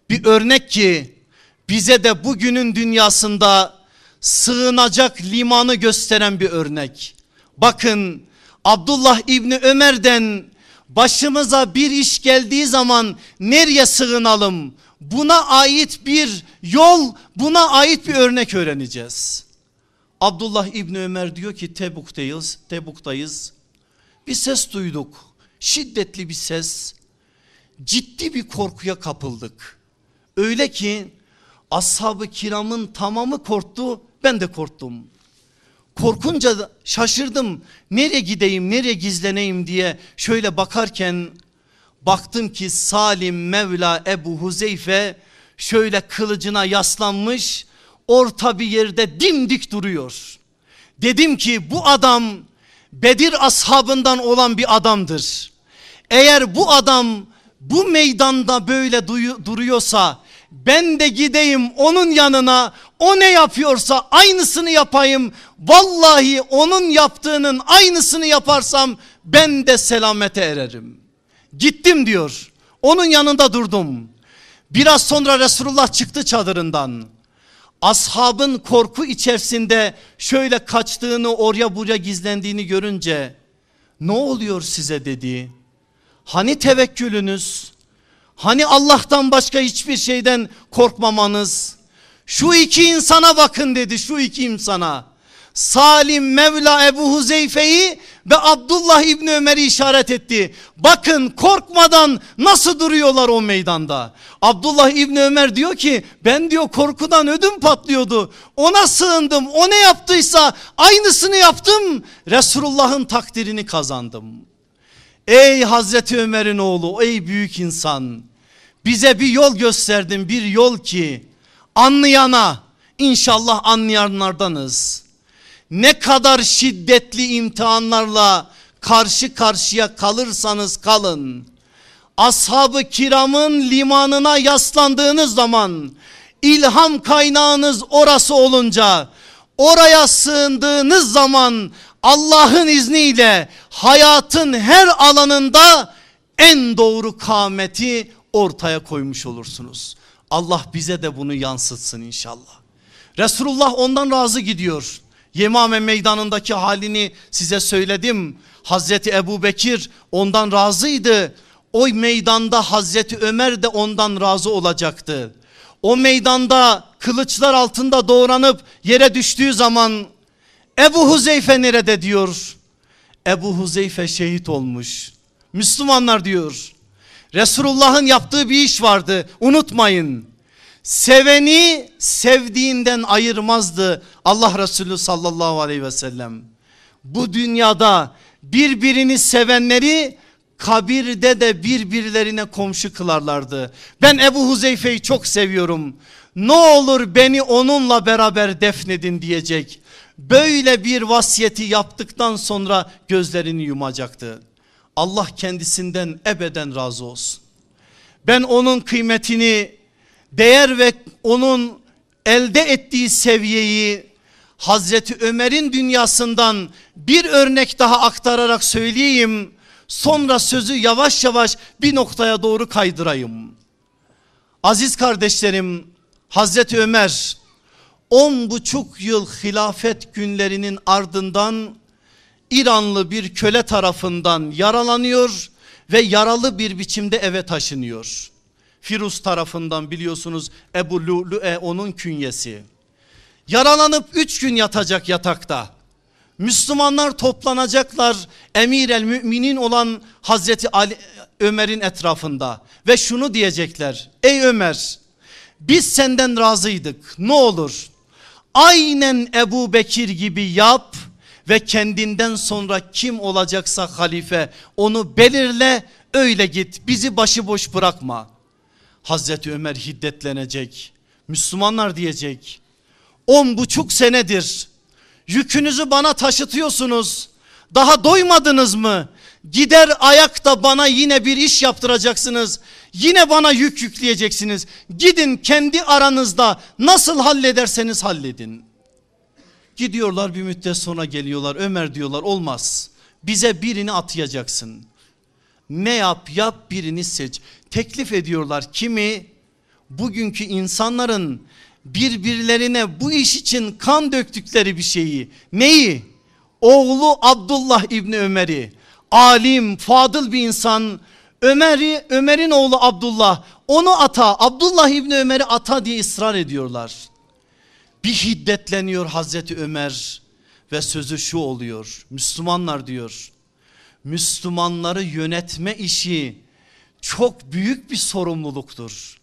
Bir örnek ki bize de bugünün dünyasında sığınacak limanı gösteren bir örnek. Bakın Abdullah İbni Ömer'den başımıza bir iş geldiği zaman nereye sığınalım? Buna ait bir yol, buna ait bir örnek öğreneceğiz. Abdullah İbni Ömer diyor ki Tebuk'tayız, Tebuk'tayız. Bir ses duyduk. Şiddetli bir ses. Ciddi bir korkuya kapıldık. Öyle ki Ashab-ı kiramın tamamı korktu ben de korktum. Korkunca şaşırdım nereye gideyim nereye gizleneyim diye şöyle bakarken baktım ki Salim Mevla Ebu Huzeyfe şöyle kılıcına yaslanmış orta bir yerde dimdik duruyor. Dedim ki bu adam Bedir ashabından olan bir adamdır. Eğer bu adam bu meydanda böyle duruyorsa ben de gideyim onun yanına o ne yapıyorsa aynısını yapayım. Vallahi onun yaptığının aynısını yaparsam ben de selamete ererim. Gittim diyor onun yanında durdum. Biraz sonra Resulullah çıktı çadırından. Ashabın korku içerisinde şöyle kaçtığını oraya buraya gizlendiğini görünce ne oluyor size dedi. Hani tevekkülünüz? Hani Allah'tan başka hiçbir şeyden korkmamanız? Şu iki insana bakın dedi şu iki insana. Salim Mevla Ebu Huzeyfe'yi ve Abdullah İbni Ömer'i işaret etti. Bakın korkmadan nasıl duruyorlar o meydanda. Abdullah İbni Ömer diyor ki ben diyor korkudan ödüm patlıyordu. Ona sığındım o ne yaptıysa aynısını yaptım. Resulullah'ın takdirini kazandım. Ey Hazreti Ömer'in oğlu ey büyük insan bize bir yol gösterdin bir yol ki anlayana inşallah anlayanlardanız. Ne kadar şiddetli imtihanlarla karşı karşıya kalırsanız kalın. Ashab-ı kiramın limanına yaslandığınız zaman ilham kaynağınız orası olunca oraya sığındığınız zaman Allah'ın izniyle hayatın her alanında en doğru kameti ortaya koymuş olursunuz. Allah bize de bunu yansıtsın inşallah. Resulullah ondan razı gidiyor. Yemame meydanındaki halini size söyledim. Hazreti Ebu Bekir ondan razıydı. O meydanda Hazreti Ömer de ondan razı olacaktı. O meydanda kılıçlar altında doğranıp yere düştüğü zaman Ebu Huzeyfe nerede diyor. Ebu Huzeyfe şehit olmuş. Müslümanlar diyor. Resulullah'ın yaptığı bir iş vardı unutmayın. Seveni sevdiğinden ayırmazdı Allah Resulü sallallahu aleyhi ve sellem. Bu dünyada birbirini sevenleri kabirde de birbirlerine komşu kılarlardı. Ben Ebu Huzeyfe'yi çok seviyorum. Ne olur beni onunla beraber defnedin diyecek. Böyle bir vasiyeti yaptıktan sonra gözlerini yumacaktı. Allah kendisinden ebeden razı olsun. Ben onun kıymetini değer ve onun elde ettiği seviyeyi Hazreti Ömer'in dünyasından bir örnek daha aktararak söyleyeyim. Sonra sözü yavaş yavaş bir noktaya doğru kaydırayım. Aziz kardeşlerim Hazreti Ömer on buçuk yıl hilafet günlerinin ardından İranlı bir köle tarafından yaralanıyor ve yaralı bir biçimde eve taşınıyor. Firuz tarafından biliyorsunuz Ebu Lu'lu'e onun künyesi. Yaralanıp üç gün yatacak yatakta. Müslümanlar toplanacaklar emir el müminin olan Hazreti Ali Ömer'in etrafında ve şunu diyecekler. Ey Ömer biz senden razıydık ne olur aynen Ebu Bekir gibi yap ve kendinden sonra kim olacaksa halife onu belirle öyle git bizi başıboş bırakma. Hazreti Ömer hiddetlenecek Müslümanlar diyecek on buçuk senedir yükünüzü bana taşıtıyorsunuz daha doymadınız mı? Gider ayakta bana yine bir iş yaptıracaksınız. Yine bana yük yükleyeceksiniz. Gidin kendi aranızda nasıl hallederseniz halledin. Gidiyorlar bir müddet sonra geliyorlar. Ömer diyorlar olmaz. Bize birini atayacaksın. Ne yap yap birini seç. Teklif ediyorlar kimi? Bugünkü insanların birbirlerine bu iş için kan döktükleri bir şeyi. Neyi? Oğlu Abdullah İbni Ömer'i. Alim, fadıl bir insan. Ömer'i, Ömer'in oğlu Abdullah. Onu ata, Abdullah İbni Ömer'i ata diye ısrar ediyorlar. Bir hiddetleniyor Hazreti Ömer ve sözü şu oluyor. Müslümanlar diyor. Müslümanları yönetme işi çok büyük bir sorumluluktur.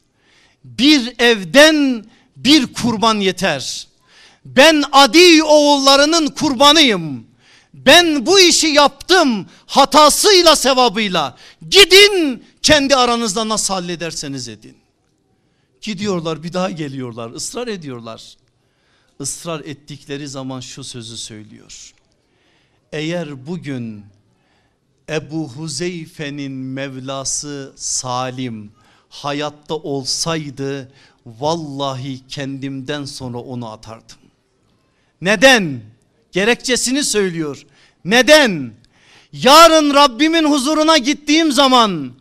Bir evden bir kurban yeter. Ben Adi oğullarının kurbanıyım. Ben bu işi yaptım hatasıyla sevabıyla. Gidin kendi aranızda nasıl hallederseniz edin. Gidiyorlar bir daha geliyorlar ısrar ediyorlar. Israr ettikleri zaman şu sözü söylüyor. Eğer bugün Ebu Huzeyfe'nin Mevlası Salim hayatta olsaydı vallahi kendimden sonra onu atardım. Neden? Gerekçesini söylüyor. Neden? Yarın Rabbimin huzuruna gittiğim zaman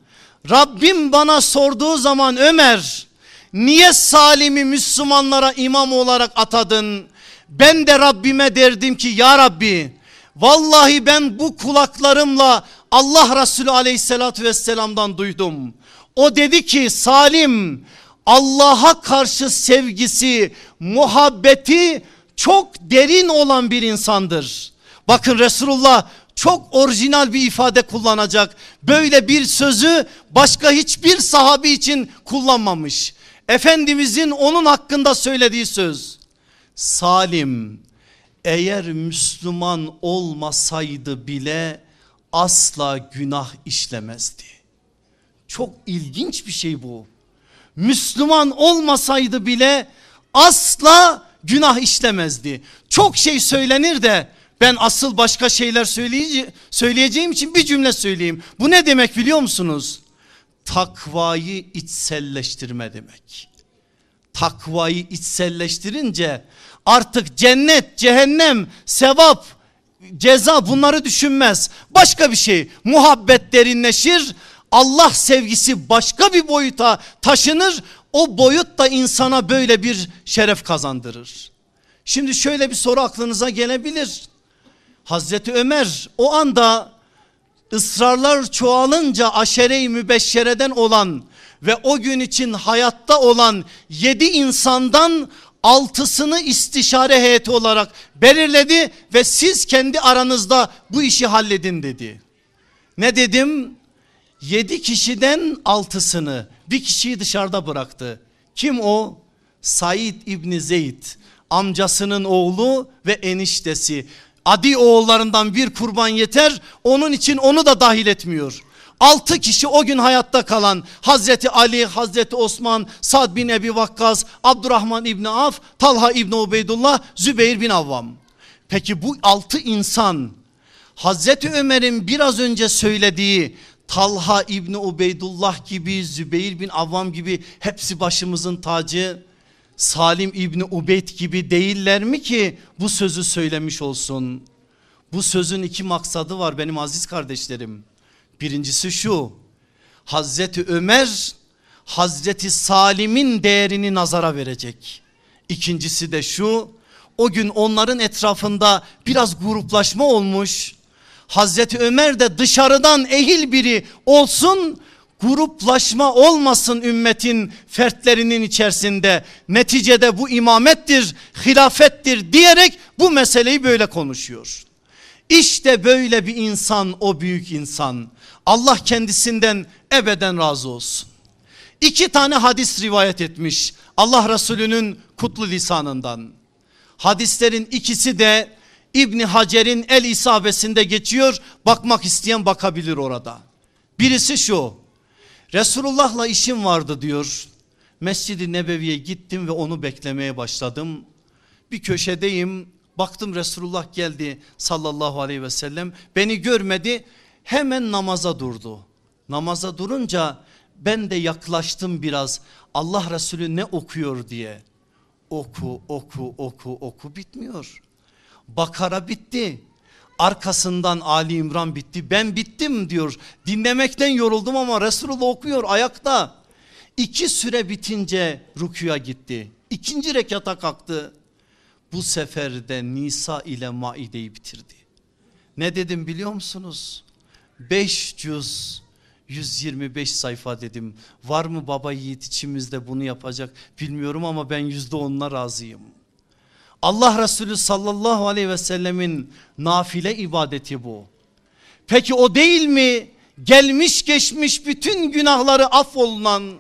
Rabbim bana sorduğu zaman Ömer niye Salim'i Müslümanlara imam olarak atadın? Ben de Rabbime derdim ki ya Rabbi vallahi ben bu kulaklarımla Allah Resulü aleyhissalatü vesselamdan duydum. O dedi ki Salim Allah'a karşı sevgisi, muhabbeti çok derin olan bir insandır. Bakın Resulullah çok orijinal bir ifade kullanacak. Böyle bir sözü başka hiçbir sahabi için kullanmamış. Efendimizin onun hakkında söylediği söz. Salim eğer Müslüman olmasaydı bile asla günah işlemezdi. Çok ilginç bir şey bu. Müslüman olmasaydı bile asla günah işlemezdi. Çok şey söylenir de ben asıl başka şeyler söyleyeceğim için bir cümle söyleyeyim. Bu ne demek biliyor musunuz? Takvayı içselleştirme demek. Takvayı içselleştirince artık cennet, cehennem, sevap, ceza bunları düşünmez. Başka bir şey muhabbet derinleşir. Allah sevgisi başka bir boyuta taşınır. O boyut da insana böyle bir şeref kazandırır. Şimdi şöyle bir soru aklınıza gelebilir. Hazreti Ömer o anda ısrarlar çoğalınca aşere-i mübeşşereden olan ve o gün için hayatta olan yedi insandan altısını istişare heyeti olarak belirledi ve siz kendi aranızda bu işi halledin dedi. Ne dedim? Yedi kişiden altısını bir kişiyi dışarıda bıraktı. Kim o? Said İbni Zeyd amcasının oğlu ve eniştesi. Adi oğullarından bir kurban yeter onun için onu da dahil etmiyor. Altı kişi o gün hayatta kalan Hazreti Ali, Hazreti Osman, Sad bin Ebi Vakkas, Abdurrahman İbni Af, Talha İbni Ubeydullah, Zübeyir bin Avvam. Peki bu altı insan Hazreti Ömer'in biraz önce söylediği Talha İbni Ubeydullah gibi, Zübeyir bin Avvam gibi hepsi başımızın tacı. Salim İbni Ubeyd gibi değiller mi ki bu sözü söylemiş olsun? Bu sözün iki maksadı var benim aziz kardeşlerim. Birincisi şu Hazreti Ömer Hazreti Salim'in değerini nazara verecek. İkincisi de şu o gün onların etrafında biraz gruplaşma olmuş. Hazreti Ömer de dışarıdan ehil biri olsun gruplaşma olmasın ümmetin fertlerinin içerisinde. Neticede bu imamettir, hilafettir diyerek bu meseleyi böyle konuşuyor. İşte böyle bir insan o büyük insan. Allah kendisinden ebeden razı olsun. İki tane hadis rivayet etmiş Allah Resulü'nün kutlu lisanından. Hadislerin ikisi de İbni Hacer'in el isabesinde geçiyor. Bakmak isteyen bakabilir orada. Birisi şu. Resulullah'la işim vardı diyor. Mescid-i Nebevi'ye gittim ve onu beklemeye başladım. Bir köşedeyim. Baktım Resulullah geldi sallallahu aleyhi ve sellem. Beni görmedi. Hemen namaza durdu. Namaza durunca ben de yaklaştım biraz. Allah Resulü ne okuyor diye. Oku oku oku oku bitmiyor. Bakara bitti. Arkasından Ali İmran bitti. Ben bittim diyor. Dinlemekten yoruldum ama Resulullah okuyor ayakta. İki süre bitince rükuya gitti. İkinci rekata kalktı. Bu sefer de Nisa ile Maide'yi bitirdi. Ne dedim biliyor musunuz? 5 cüz 125 sayfa dedim. Var mı baba yiğit içimizde bunu yapacak bilmiyorum ama ben yüzde onla razıyım. Allah Resulü sallallahu aleyhi ve sellemin nafile ibadeti bu. Peki o değil mi gelmiş geçmiş bütün günahları affolunan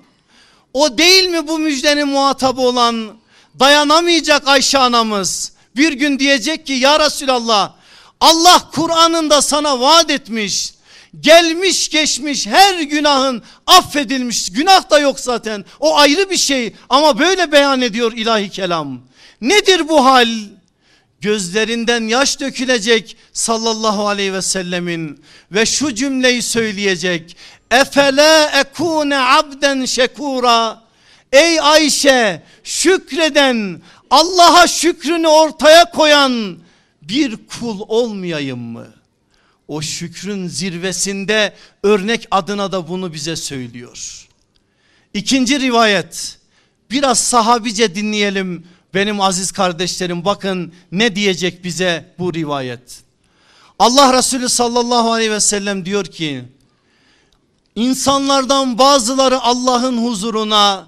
o değil mi bu müjdenin muhatabı olan Dayanamayacak Ayşe anamız. Bir gün diyecek ki ya Resulallah Allah Kur'an'ında sana vaat etmiş. Gelmiş geçmiş her günahın affedilmiş. Günah da yok zaten. O ayrı bir şey ama böyle beyan ediyor ilahi kelam. Nedir bu hal? Gözlerinden yaş dökülecek sallallahu aleyhi ve sellemin ve şu cümleyi söyleyecek. Efele ekune abden şekura. Ey Ayşe şükreden Allah'a şükrünü ortaya koyan bir kul olmayayım mı? O şükrün zirvesinde örnek adına da bunu bize söylüyor. İkinci rivayet biraz sahabice dinleyelim benim aziz kardeşlerim bakın ne diyecek bize bu rivayet. Allah Resulü sallallahu aleyhi ve sellem diyor ki insanlardan bazıları Allah'ın huzuruna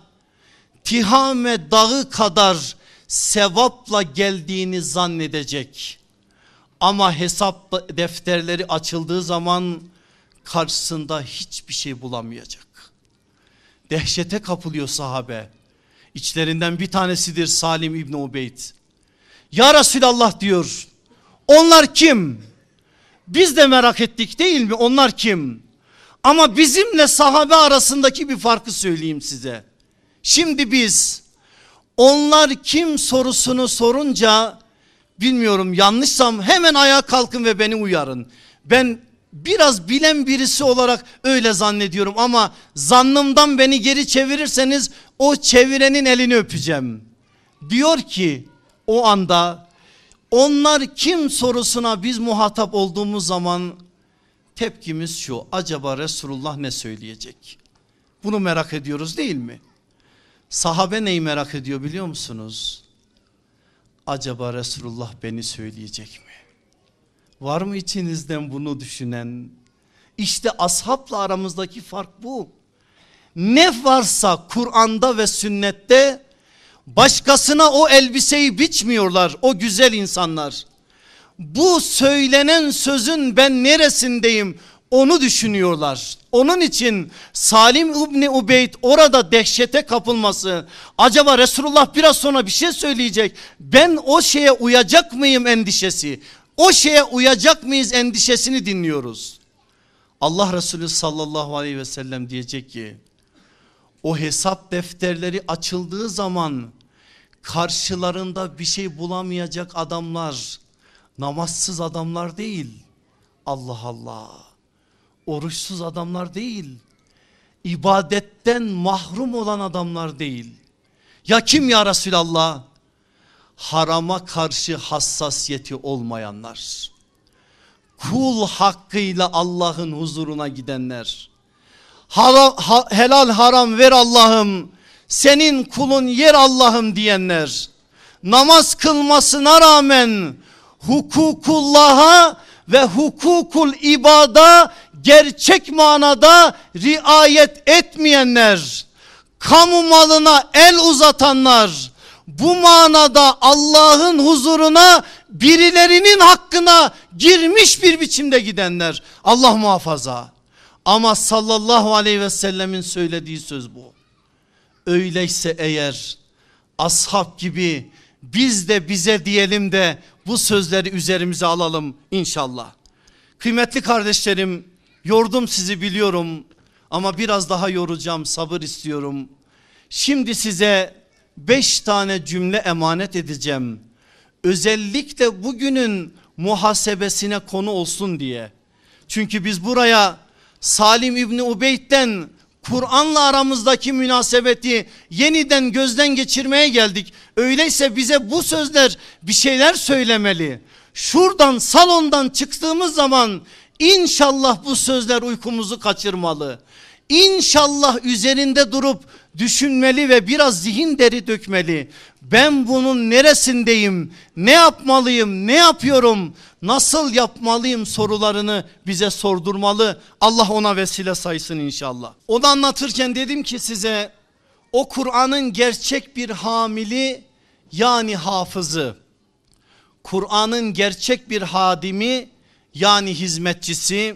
Tihame dağı kadar sevapla geldiğini zannedecek. Ama hesap defterleri açıldığı zaman karşısında hiçbir şey bulamayacak. Dehşete kapılıyor sahabe. İçlerinden bir tanesidir Salim İbni Ubeyd. Ya Resulallah diyor. Onlar kim? Biz de merak ettik değil mi? Onlar kim? Ama bizimle sahabe arasındaki bir farkı söyleyeyim size. Şimdi biz onlar kim sorusunu sorunca bilmiyorum yanlışsam hemen ayağa kalkın ve beni uyarın. Ben biraz bilen birisi olarak öyle zannediyorum ama zannımdan beni geri çevirirseniz o çevirenin elini öpeceğim. Diyor ki o anda onlar kim sorusuna biz muhatap olduğumuz zaman tepkimiz şu acaba Resulullah ne söyleyecek? Bunu merak ediyoruz değil mi? Sahabe neyi merak ediyor biliyor musunuz? Acaba Resulullah beni söyleyecek mi? Var mı içinizden bunu düşünen? İşte ashabla aramızdaki fark bu. Ne varsa Kur'an'da ve sünnette başkasına o elbiseyi biçmiyorlar o güzel insanlar. Bu söylenen sözün ben neresindeyim onu düşünüyorlar. Onun için Salim İbni Ubeyd orada dehşete kapılması acaba Resulullah biraz sonra bir şey söyleyecek ben o şeye uyacak mıyım endişesi o şeye uyacak mıyız endişesini dinliyoruz. Allah Resulü sallallahu aleyhi ve sellem diyecek ki o hesap defterleri açıldığı zaman karşılarında bir şey bulamayacak adamlar namazsız adamlar değil. Allah Allah oruçsuz adamlar değil. İbadetten mahrum olan adamlar değil. Ya kim ya Resulallah? Harama karşı hassasiyeti olmayanlar. Kul hakkıyla Allah'ın huzuruna gidenler. Haram, ha, helal haram ver Allah'ım. Senin kulun yer Allah'ım diyenler. Namaz kılmasına rağmen hukukullah'a ve hukukul ibada gerçek manada riayet etmeyenler, kamu malına el uzatanlar, bu manada Allah'ın huzuruna birilerinin hakkına girmiş bir biçimde gidenler. Allah muhafaza. Ama sallallahu aleyhi ve sellemin söylediği söz bu. Öyleyse eğer ashab gibi biz de bize diyelim de bu sözleri üzerimize alalım inşallah. Kıymetli kardeşlerim Yordum sizi biliyorum ama biraz daha yoracağım sabır istiyorum. Şimdi size beş tane cümle emanet edeceğim. Özellikle bugünün muhasebesine konu olsun diye. Çünkü biz buraya Salim İbni Ubeyd'den Kur'an'la aramızdaki münasebeti yeniden gözden geçirmeye geldik. Öyleyse bize bu sözler bir şeyler söylemeli. Şuradan salondan çıktığımız zaman İnşallah bu sözler uykumuzu kaçırmalı. İnşallah üzerinde durup düşünmeli ve biraz zihin deri dökmeli. Ben bunun neresindeyim? Ne yapmalıyım? Ne yapıyorum? Nasıl yapmalıyım sorularını bize sordurmalı. Allah ona vesile saysın inşallah. Onu anlatırken dedim ki size o Kur'an'ın gerçek bir hamili yani hafızı. Kur'an'ın gerçek bir hadimi yani hizmetçisi,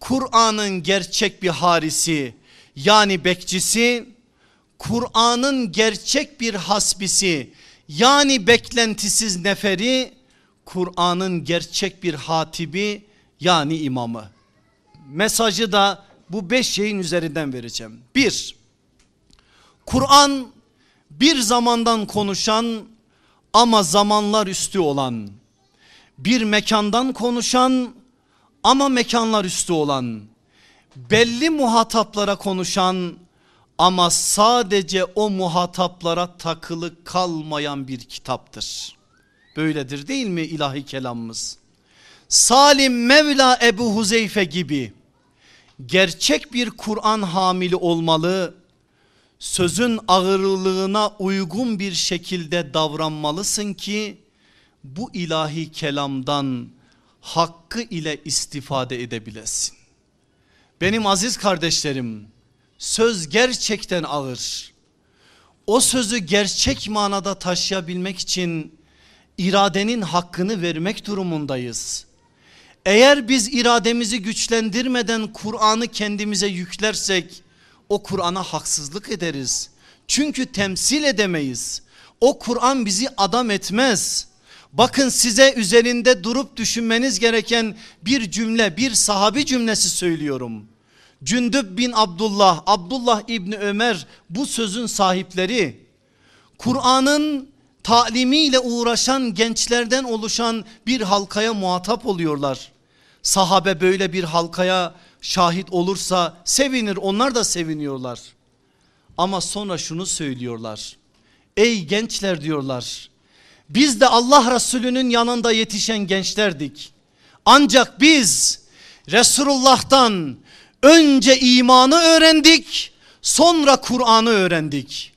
Kur'an'ın gerçek bir harisi yani bekçisi, Kur'an'ın gerçek bir hasbisi yani beklentisiz neferi Kur'an'ın gerçek bir hatibi yani imamı. Mesajı da bu beş şeyin üzerinden vereceğim. Bir, Kur'an bir zamandan konuşan ama zamanlar üstü olan, bir mekandan konuşan ama mekanlar üstü olan, belli muhataplara konuşan ama sadece o muhataplara takılı kalmayan bir kitaptır. Böyledir değil mi ilahi kelamımız? Salim Mevla Ebu Huzeyfe gibi gerçek bir Kur'an hamili olmalı. Sözün ağırlığına uygun bir şekilde davranmalısın ki bu ilahi kelamdan hakkı ile istifade edebilesin. Benim aziz kardeşlerim söz gerçekten ağır. O sözü gerçek manada taşıyabilmek için iradenin hakkını vermek durumundayız. Eğer biz irademizi güçlendirmeden Kur'an'ı kendimize yüklersek o Kur'an'a haksızlık ederiz. Çünkü temsil edemeyiz. O Kur'an bizi adam etmez. Bakın size üzerinde durup düşünmeniz gereken bir cümle, bir sahabi cümlesi söylüyorum. Cündüb bin Abdullah, Abdullah İbni Ömer bu sözün sahipleri. Kur'an'ın talimiyle uğraşan gençlerden oluşan bir halkaya muhatap oluyorlar. Sahabe böyle bir halkaya şahit olursa sevinir onlar da seviniyorlar. Ama sonra şunu söylüyorlar. Ey gençler diyorlar. Biz de Allah Resulü'nün yanında yetişen gençlerdik. Ancak biz Resulullah'tan önce imanı öğrendik sonra Kur'an'ı öğrendik.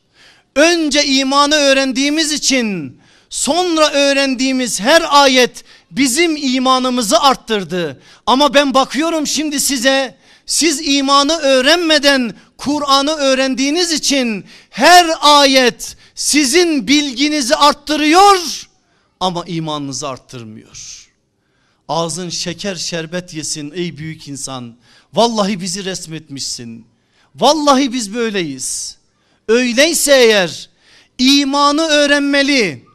Önce imanı öğrendiğimiz için sonra öğrendiğimiz her ayet bizim imanımızı arttırdı. Ama ben bakıyorum şimdi size siz imanı öğrenmeden Kur'an'ı öğrendiğiniz için her ayet sizin bilginizi arttırıyor ama imanınızı arttırmıyor. Ağzın şeker şerbet yesin ey büyük insan. Vallahi bizi resmetmişsin. Vallahi biz böyleyiz. Öyleyse eğer imanı öğrenmeli.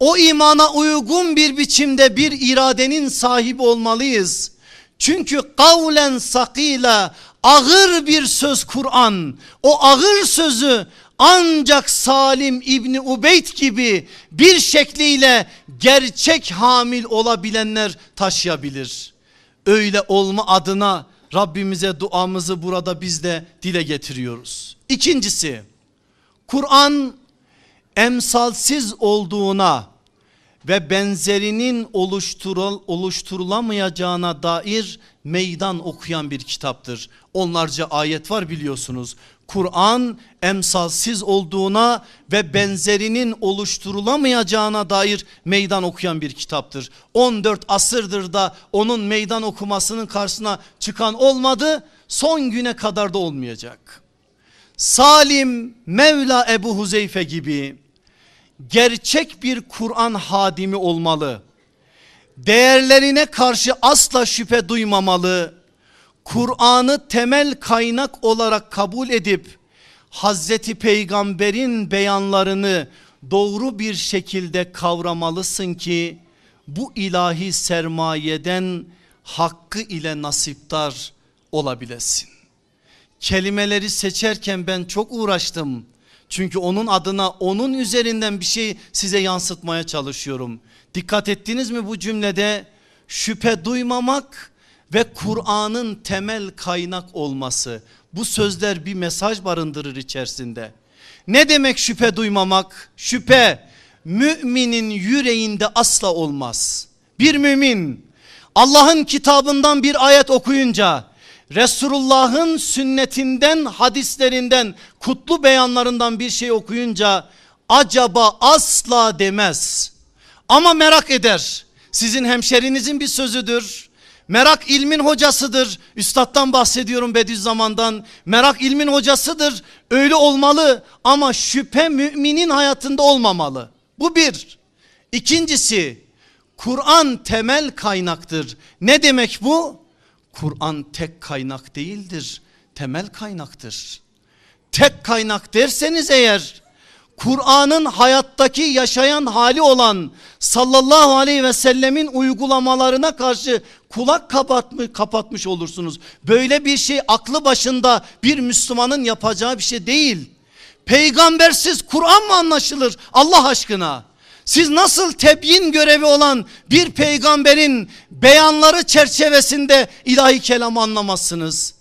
O imana uygun bir biçimde bir iradenin sahibi olmalıyız. Çünkü kavlen sakila ağır bir söz Kur'an. O ağır sözü ancak Salim İbni Ubeyd gibi bir şekliyle gerçek hamil olabilenler taşıyabilir. Öyle olma adına Rabbimize duamızı burada biz de dile getiriyoruz. İkincisi Kur'an emsalsiz olduğuna ve benzerinin oluşturul, oluşturulamayacağına dair meydan okuyan bir kitaptır. Onlarca ayet var biliyorsunuz. Kur'an emsalsiz olduğuna ve benzerinin oluşturulamayacağına dair meydan okuyan bir kitaptır. 14 asırdır da onun meydan okumasının karşısına çıkan olmadı son güne kadar da olmayacak. Salim Mevla Ebu Huzeyfe gibi gerçek bir Kur'an hadimi olmalı. Değerlerine karşı asla şüphe duymamalı. Kur'an'ı temel kaynak olarak kabul edip Hazreti Peygamber'in beyanlarını doğru bir şekilde kavramalısın ki bu ilahi sermayeden hakkı ile nasiptar olabilesin. Kelimeleri seçerken ben çok uğraştım. Çünkü onun adına onun üzerinden bir şey size yansıtmaya çalışıyorum. Dikkat ettiniz mi bu cümlede? Şüphe duymamak ve Kur'an'ın temel kaynak olması. Bu sözler bir mesaj barındırır içerisinde. Ne demek şüphe duymamak? Şüphe müminin yüreğinde asla olmaz. Bir mümin Allah'ın kitabından bir ayet okuyunca Resulullah'ın sünnetinden hadislerinden kutlu beyanlarından bir şey okuyunca acaba asla demez. Ama merak eder. Sizin hemşerinizin bir sözüdür. Merak ilmin hocasıdır. Üstattan bahsediyorum Bediüzzaman'dan. Merak ilmin hocasıdır. Öyle olmalı ama şüphe müminin hayatında olmamalı. Bu bir. İkincisi Kur'an temel kaynaktır. Ne demek bu? Kur'an tek kaynak değildir. Temel kaynaktır. tek kaynak derseniz eğer Kur'an'ın hayattaki yaşayan hali olan sallallahu aleyhi ve sellemin uygulamalarına karşı kulak kapatmış, kapatmış olursunuz. Böyle bir şey aklı başında bir Müslümanın yapacağı bir şey değil. Peygambersiz Kur'an mı anlaşılır Allah aşkına? Siz nasıl tebyin görevi olan bir peygamberin beyanları çerçevesinde ilahi kelamı anlamazsınız?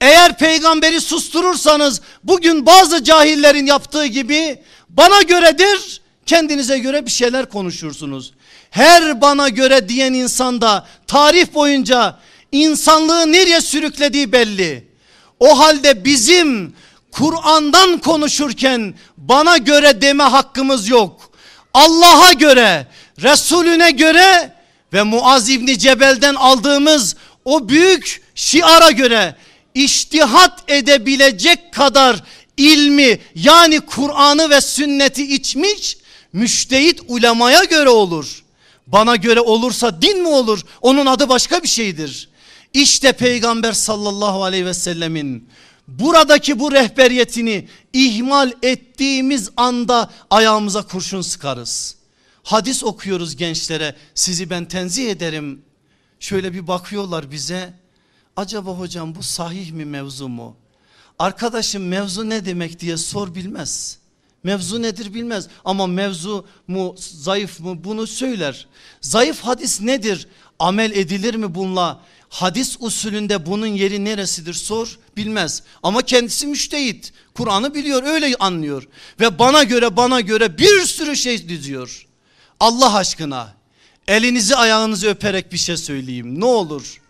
Eğer peygamberi susturursanız bugün bazı cahillerin yaptığı gibi bana göredir kendinize göre bir şeyler konuşursunuz. Her bana göre diyen insan da tarih boyunca insanlığı nereye sürüklediği belli. O halde bizim Kur'an'dan konuşurken bana göre deme hakkımız yok. Allah'a göre, Resulüne göre ve Muaz İbni Cebel'den aldığımız o büyük şiara göre iştihat edebilecek kadar ilmi yani Kur'an'ı ve sünneti içmiş müştehit ulemaya göre olur. Bana göre olursa din mi olur? Onun adı başka bir şeydir. İşte peygamber sallallahu aleyhi ve sellemin buradaki bu rehberiyetini ihmal ettiğimiz anda ayağımıza kurşun sıkarız. Hadis okuyoruz gençlere sizi ben tenzih ederim. Şöyle bir bakıyorlar bize acaba hocam bu sahih mi mevzu mu? Arkadaşım mevzu ne demek diye sor bilmez. Mevzu nedir bilmez ama mevzu mu zayıf mı bunu söyler. Zayıf hadis nedir? Amel edilir mi bununla? Hadis usulünde bunun yeri neresidir sor bilmez. Ama kendisi müştehit. Kur'an'ı biliyor öyle anlıyor. Ve bana göre bana göre bir sürü şey diziyor. Allah aşkına elinizi ayağınızı öperek bir şey söyleyeyim ne olur.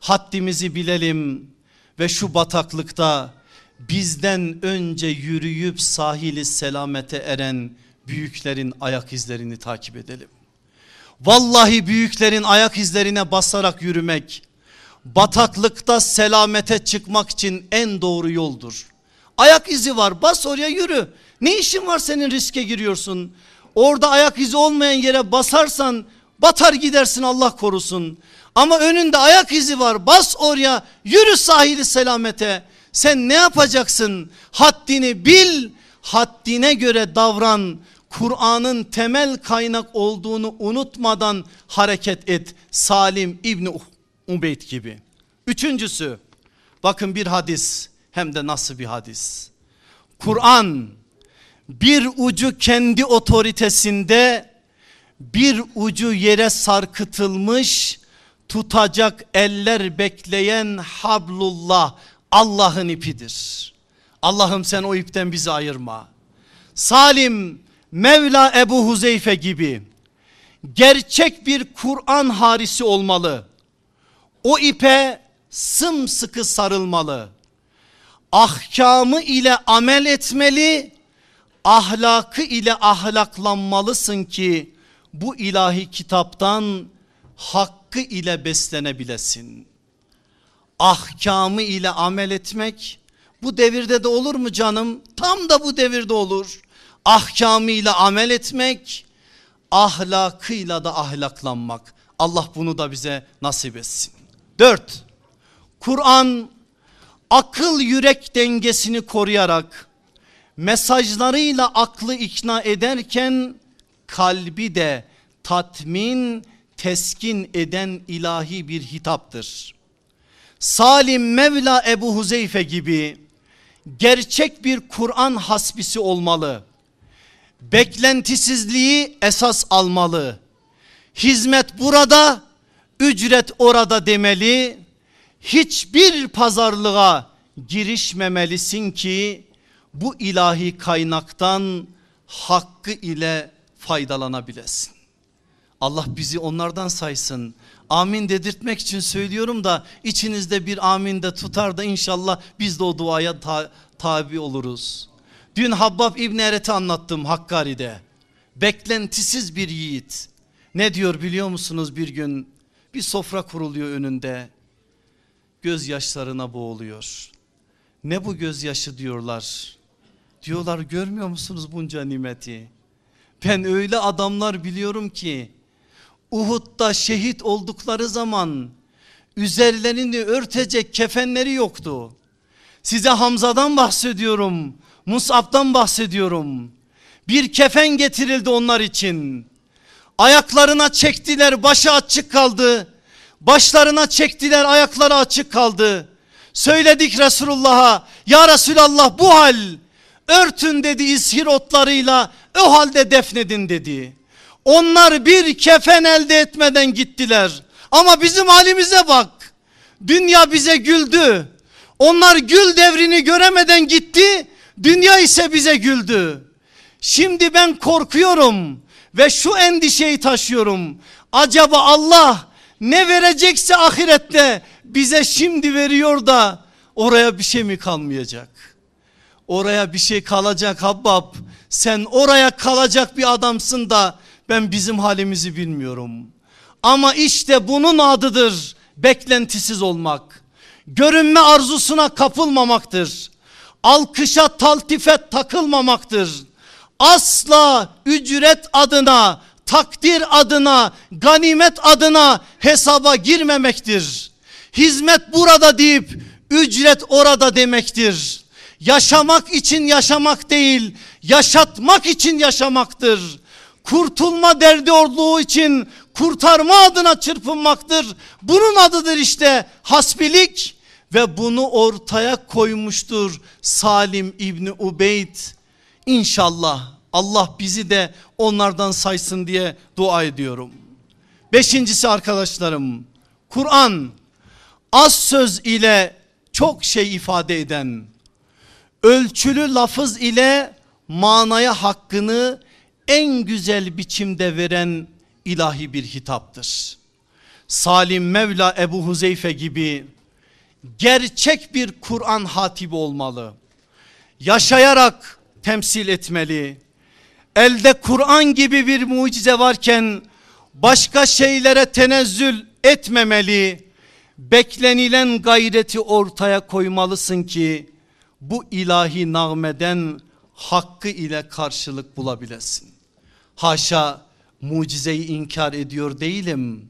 Haddimizi bilelim ve şu bataklıkta bizden önce yürüyüp sahili selamete eren büyüklerin ayak izlerini takip edelim. Vallahi büyüklerin ayak izlerine basarak yürümek bataklıkta selamete çıkmak için en doğru yoldur. Ayak izi var bas oraya yürü. Ne işin var senin riske giriyorsun? Orada ayak izi olmayan yere basarsan batar gidersin Allah korusun. Ama önünde ayak izi var bas oraya yürü sahili selamete. Sen ne yapacaksın? Haddini bil, haddine göre davran. Kur'an'ın temel kaynak olduğunu unutmadan hareket et. Salim İbni Ubeyd gibi. Üçüncüsü bakın bir hadis hem de nasıl bir hadis. Kur'an bir ucu kendi otoritesinde bir ucu yere sarkıtılmış tutacak eller bekleyen hablullah Allah'ın ipidir. Allah'ım sen o ipten bizi ayırma. Salim Mevla Ebu Huzeyfe gibi gerçek bir Kur'an harisi olmalı. O ipe sımsıkı sarılmalı. Ahkamı ile amel etmeli, ahlakı ile ahlaklanmalısın ki bu ilahi kitaptan hakkı ile beslenebilesin ahkamı ile amel etmek bu devirde de olur mu canım? Tam da bu devirde olur. Ahkamıyla amel etmek, ahlakıyla da ahlaklanmak. Allah bunu da bize nasip etsin. Dört, Kur'an akıl yürek dengesini koruyarak mesajlarıyla aklı ikna ederken kalbi de tatmin, teskin eden ilahi bir hitaptır. Salim Mevla Ebu Huzeyfe gibi gerçek bir Kur'an hasbisi olmalı. Beklentisizliği esas almalı. Hizmet burada, ücret orada demeli. Hiçbir pazarlığa girişmemelisin ki bu ilahi kaynaktan hakkı ile faydalanabilesin. Allah bizi onlardan saysın amin dedirtmek için söylüyorum da içinizde bir amin de tutar da inşallah biz de o duaya ta tabi oluruz. Dün Habbab İbni Eret'i anlattım Hakkari'de. Beklentisiz bir yiğit. Ne diyor biliyor musunuz bir gün? Bir sofra kuruluyor önünde. Gözyaşlarına boğuluyor. Ne bu gözyaşı diyorlar. Diyorlar görmüyor musunuz bunca nimeti? Ben öyle adamlar biliyorum ki Uhud'da şehit oldukları zaman üzerlerini örtecek kefenleri yoktu. Size Hamza'dan bahsediyorum. Musab'dan bahsediyorum. Bir kefen getirildi onlar için. Ayaklarına çektiler başı açık kaldı. Başlarına çektiler ayakları açık kaldı. Söyledik Resulullah'a ya Resulallah bu hal örtün dedi ishir otlarıyla o halde defnedin dedi. Onlar bir kefen elde etmeden gittiler. Ama bizim halimize bak. Dünya bize güldü. Onlar gül devrini göremeden gitti. Dünya ise bize güldü. Şimdi ben korkuyorum ve şu endişeyi taşıyorum. Acaba Allah ne verecekse ahirette bize şimdi veriyor da oraya bir şey mi kalmayacak? Oraya bir şey kalacak Habbab. Sen oraya kalacak bir adamsın da ben bizim halimizi bilmiyorum. Ama işte bunun adıdır beklentisiz olmak. Görünme arzusuna kapılmamaktır. Alkışa taltifet takılmamaktır. Asla ücret adına, takdir adına, ganimet adına hesaba girmemektir. Hizmet burada deyip ücret orada demektir. Yaşamak için yaşamak değil, yaşatmak için yaşamaktır. Kurtulma derdi olduğu için kurtarma adına çırpınmaktır. Bunun adıdır işte hasbilik ve bunu ortaya koymuştur Salim İbni Ubeyd. İnşallah Allah bizi de onlardan saysın diye dua ediyorum. Beşincisi arkadaşlarım Kur'an az söz ile çok şey ifade eden ölçülü lafız ile manaya hakkını en güzel biçimde veren ilahi bir hitaptır. Salim Mevla Ebu Huzeyfe gibi gerçek bir Kur'an hatibi olmalı. Yaşayarak temsil etmeli. Elde Kur'an gibi bir mucize varken başka şeylere tenezzül etmemeli. Beklenilen gayreti ortaya koymalısın ki bu ilahi nağmeden hakkı ile karşılık bulabilesin. Haşa mucizeyi inkar ediyor değilim.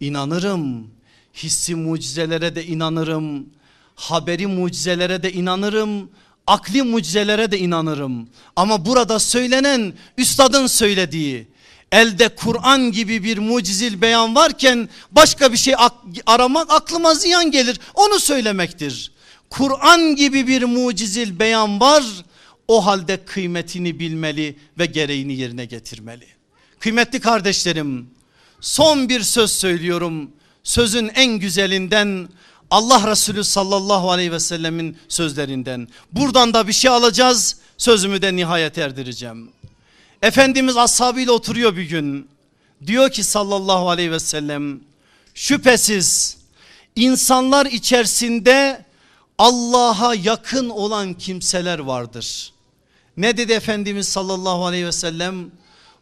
İnanırım. Hissi mucizelere de inanırım. Haberi mucizelere de inanırım. Akli mucizelere de inanırım. Ama burada söylenen üstadın söylediği elde Kur'an gibi bir mucizil beyan varken başka bir şey aramak aklıma ziyan gelir. Onu söylemektir. Kur'an gibi bir mucizil beyan var. O halde kıymetini bilmeli ve gereğini yerine getirmeli. Kıymetli kardeşlerim son bir söz söylüyorum. Sözün en güzelinden Allah Resulü sallallahu aleyhi ve sellemin sözlerinden. Buradan da bir şey alacağız sözümü de nihayet erdireceğim. Efendimiz ashabıyla oturuyor bir gün. Diyor ki sallallahu aleyhi ve sellem şüphesiz insanlar içerisinde Allah'a yakın olan kimseler vardır. Ne dedi Efendimiz sallallahu aleyhi ve sellem?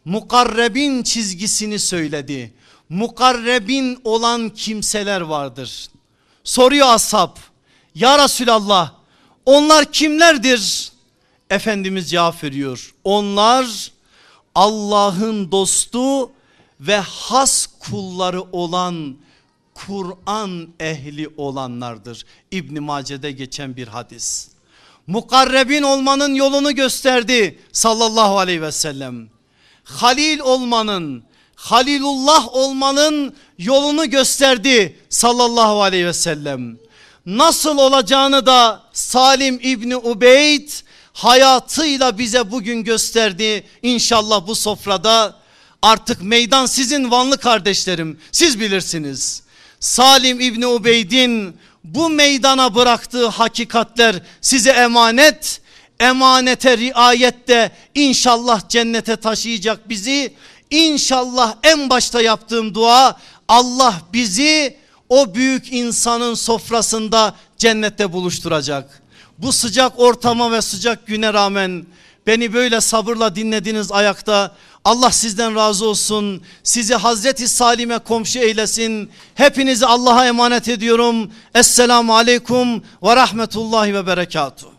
Mukarrebin çizgisini söyledi. Mukarrebin olan kimseler vardır. Soruyor ashab. Ya Resulallah onlar kimlerdir? Efendimiz cevap veriyor. Onlar Allah'ın dostu ve has kulları olan Kur'an ehli olanlardır. İbn Mace'de geçen bir hadis. Mukarrebin olmanın yolunu gösterdi sallallahu aleyhi ve sellem. Halil olmanın, Halilullah olmanın yolunu gösterdi sallallahu aleyhi ve sellem. Nasıl olacağını da Salim İbni Ubeyd hayatıyla bize bugün gösterdi. İnşallah bu sofrada artık meydan sizin vanlı kardeşlerim siz bilirsiniz. Salim İbni Ubeyd'in bu meydana bıraktığı hakikatler size emanet. Emanete riayette inşallah cennete taşıyacak bizi. İnşallah en başta yaptığım dua Allah bizi o büyük insanın sofrasında cennette buluşturacak. Bu sıcak ortama ve sıcak güne rağmen beni böyle sabırla dinlediniz ayakta. Allah sizden razı olsun. Sizi Hazreti Salim'e komşu eylesin. Hepinizi Allah'a emanet ediyorum. Esselamu Aleyküm ve Rahmetullahi ve Berekatuhu.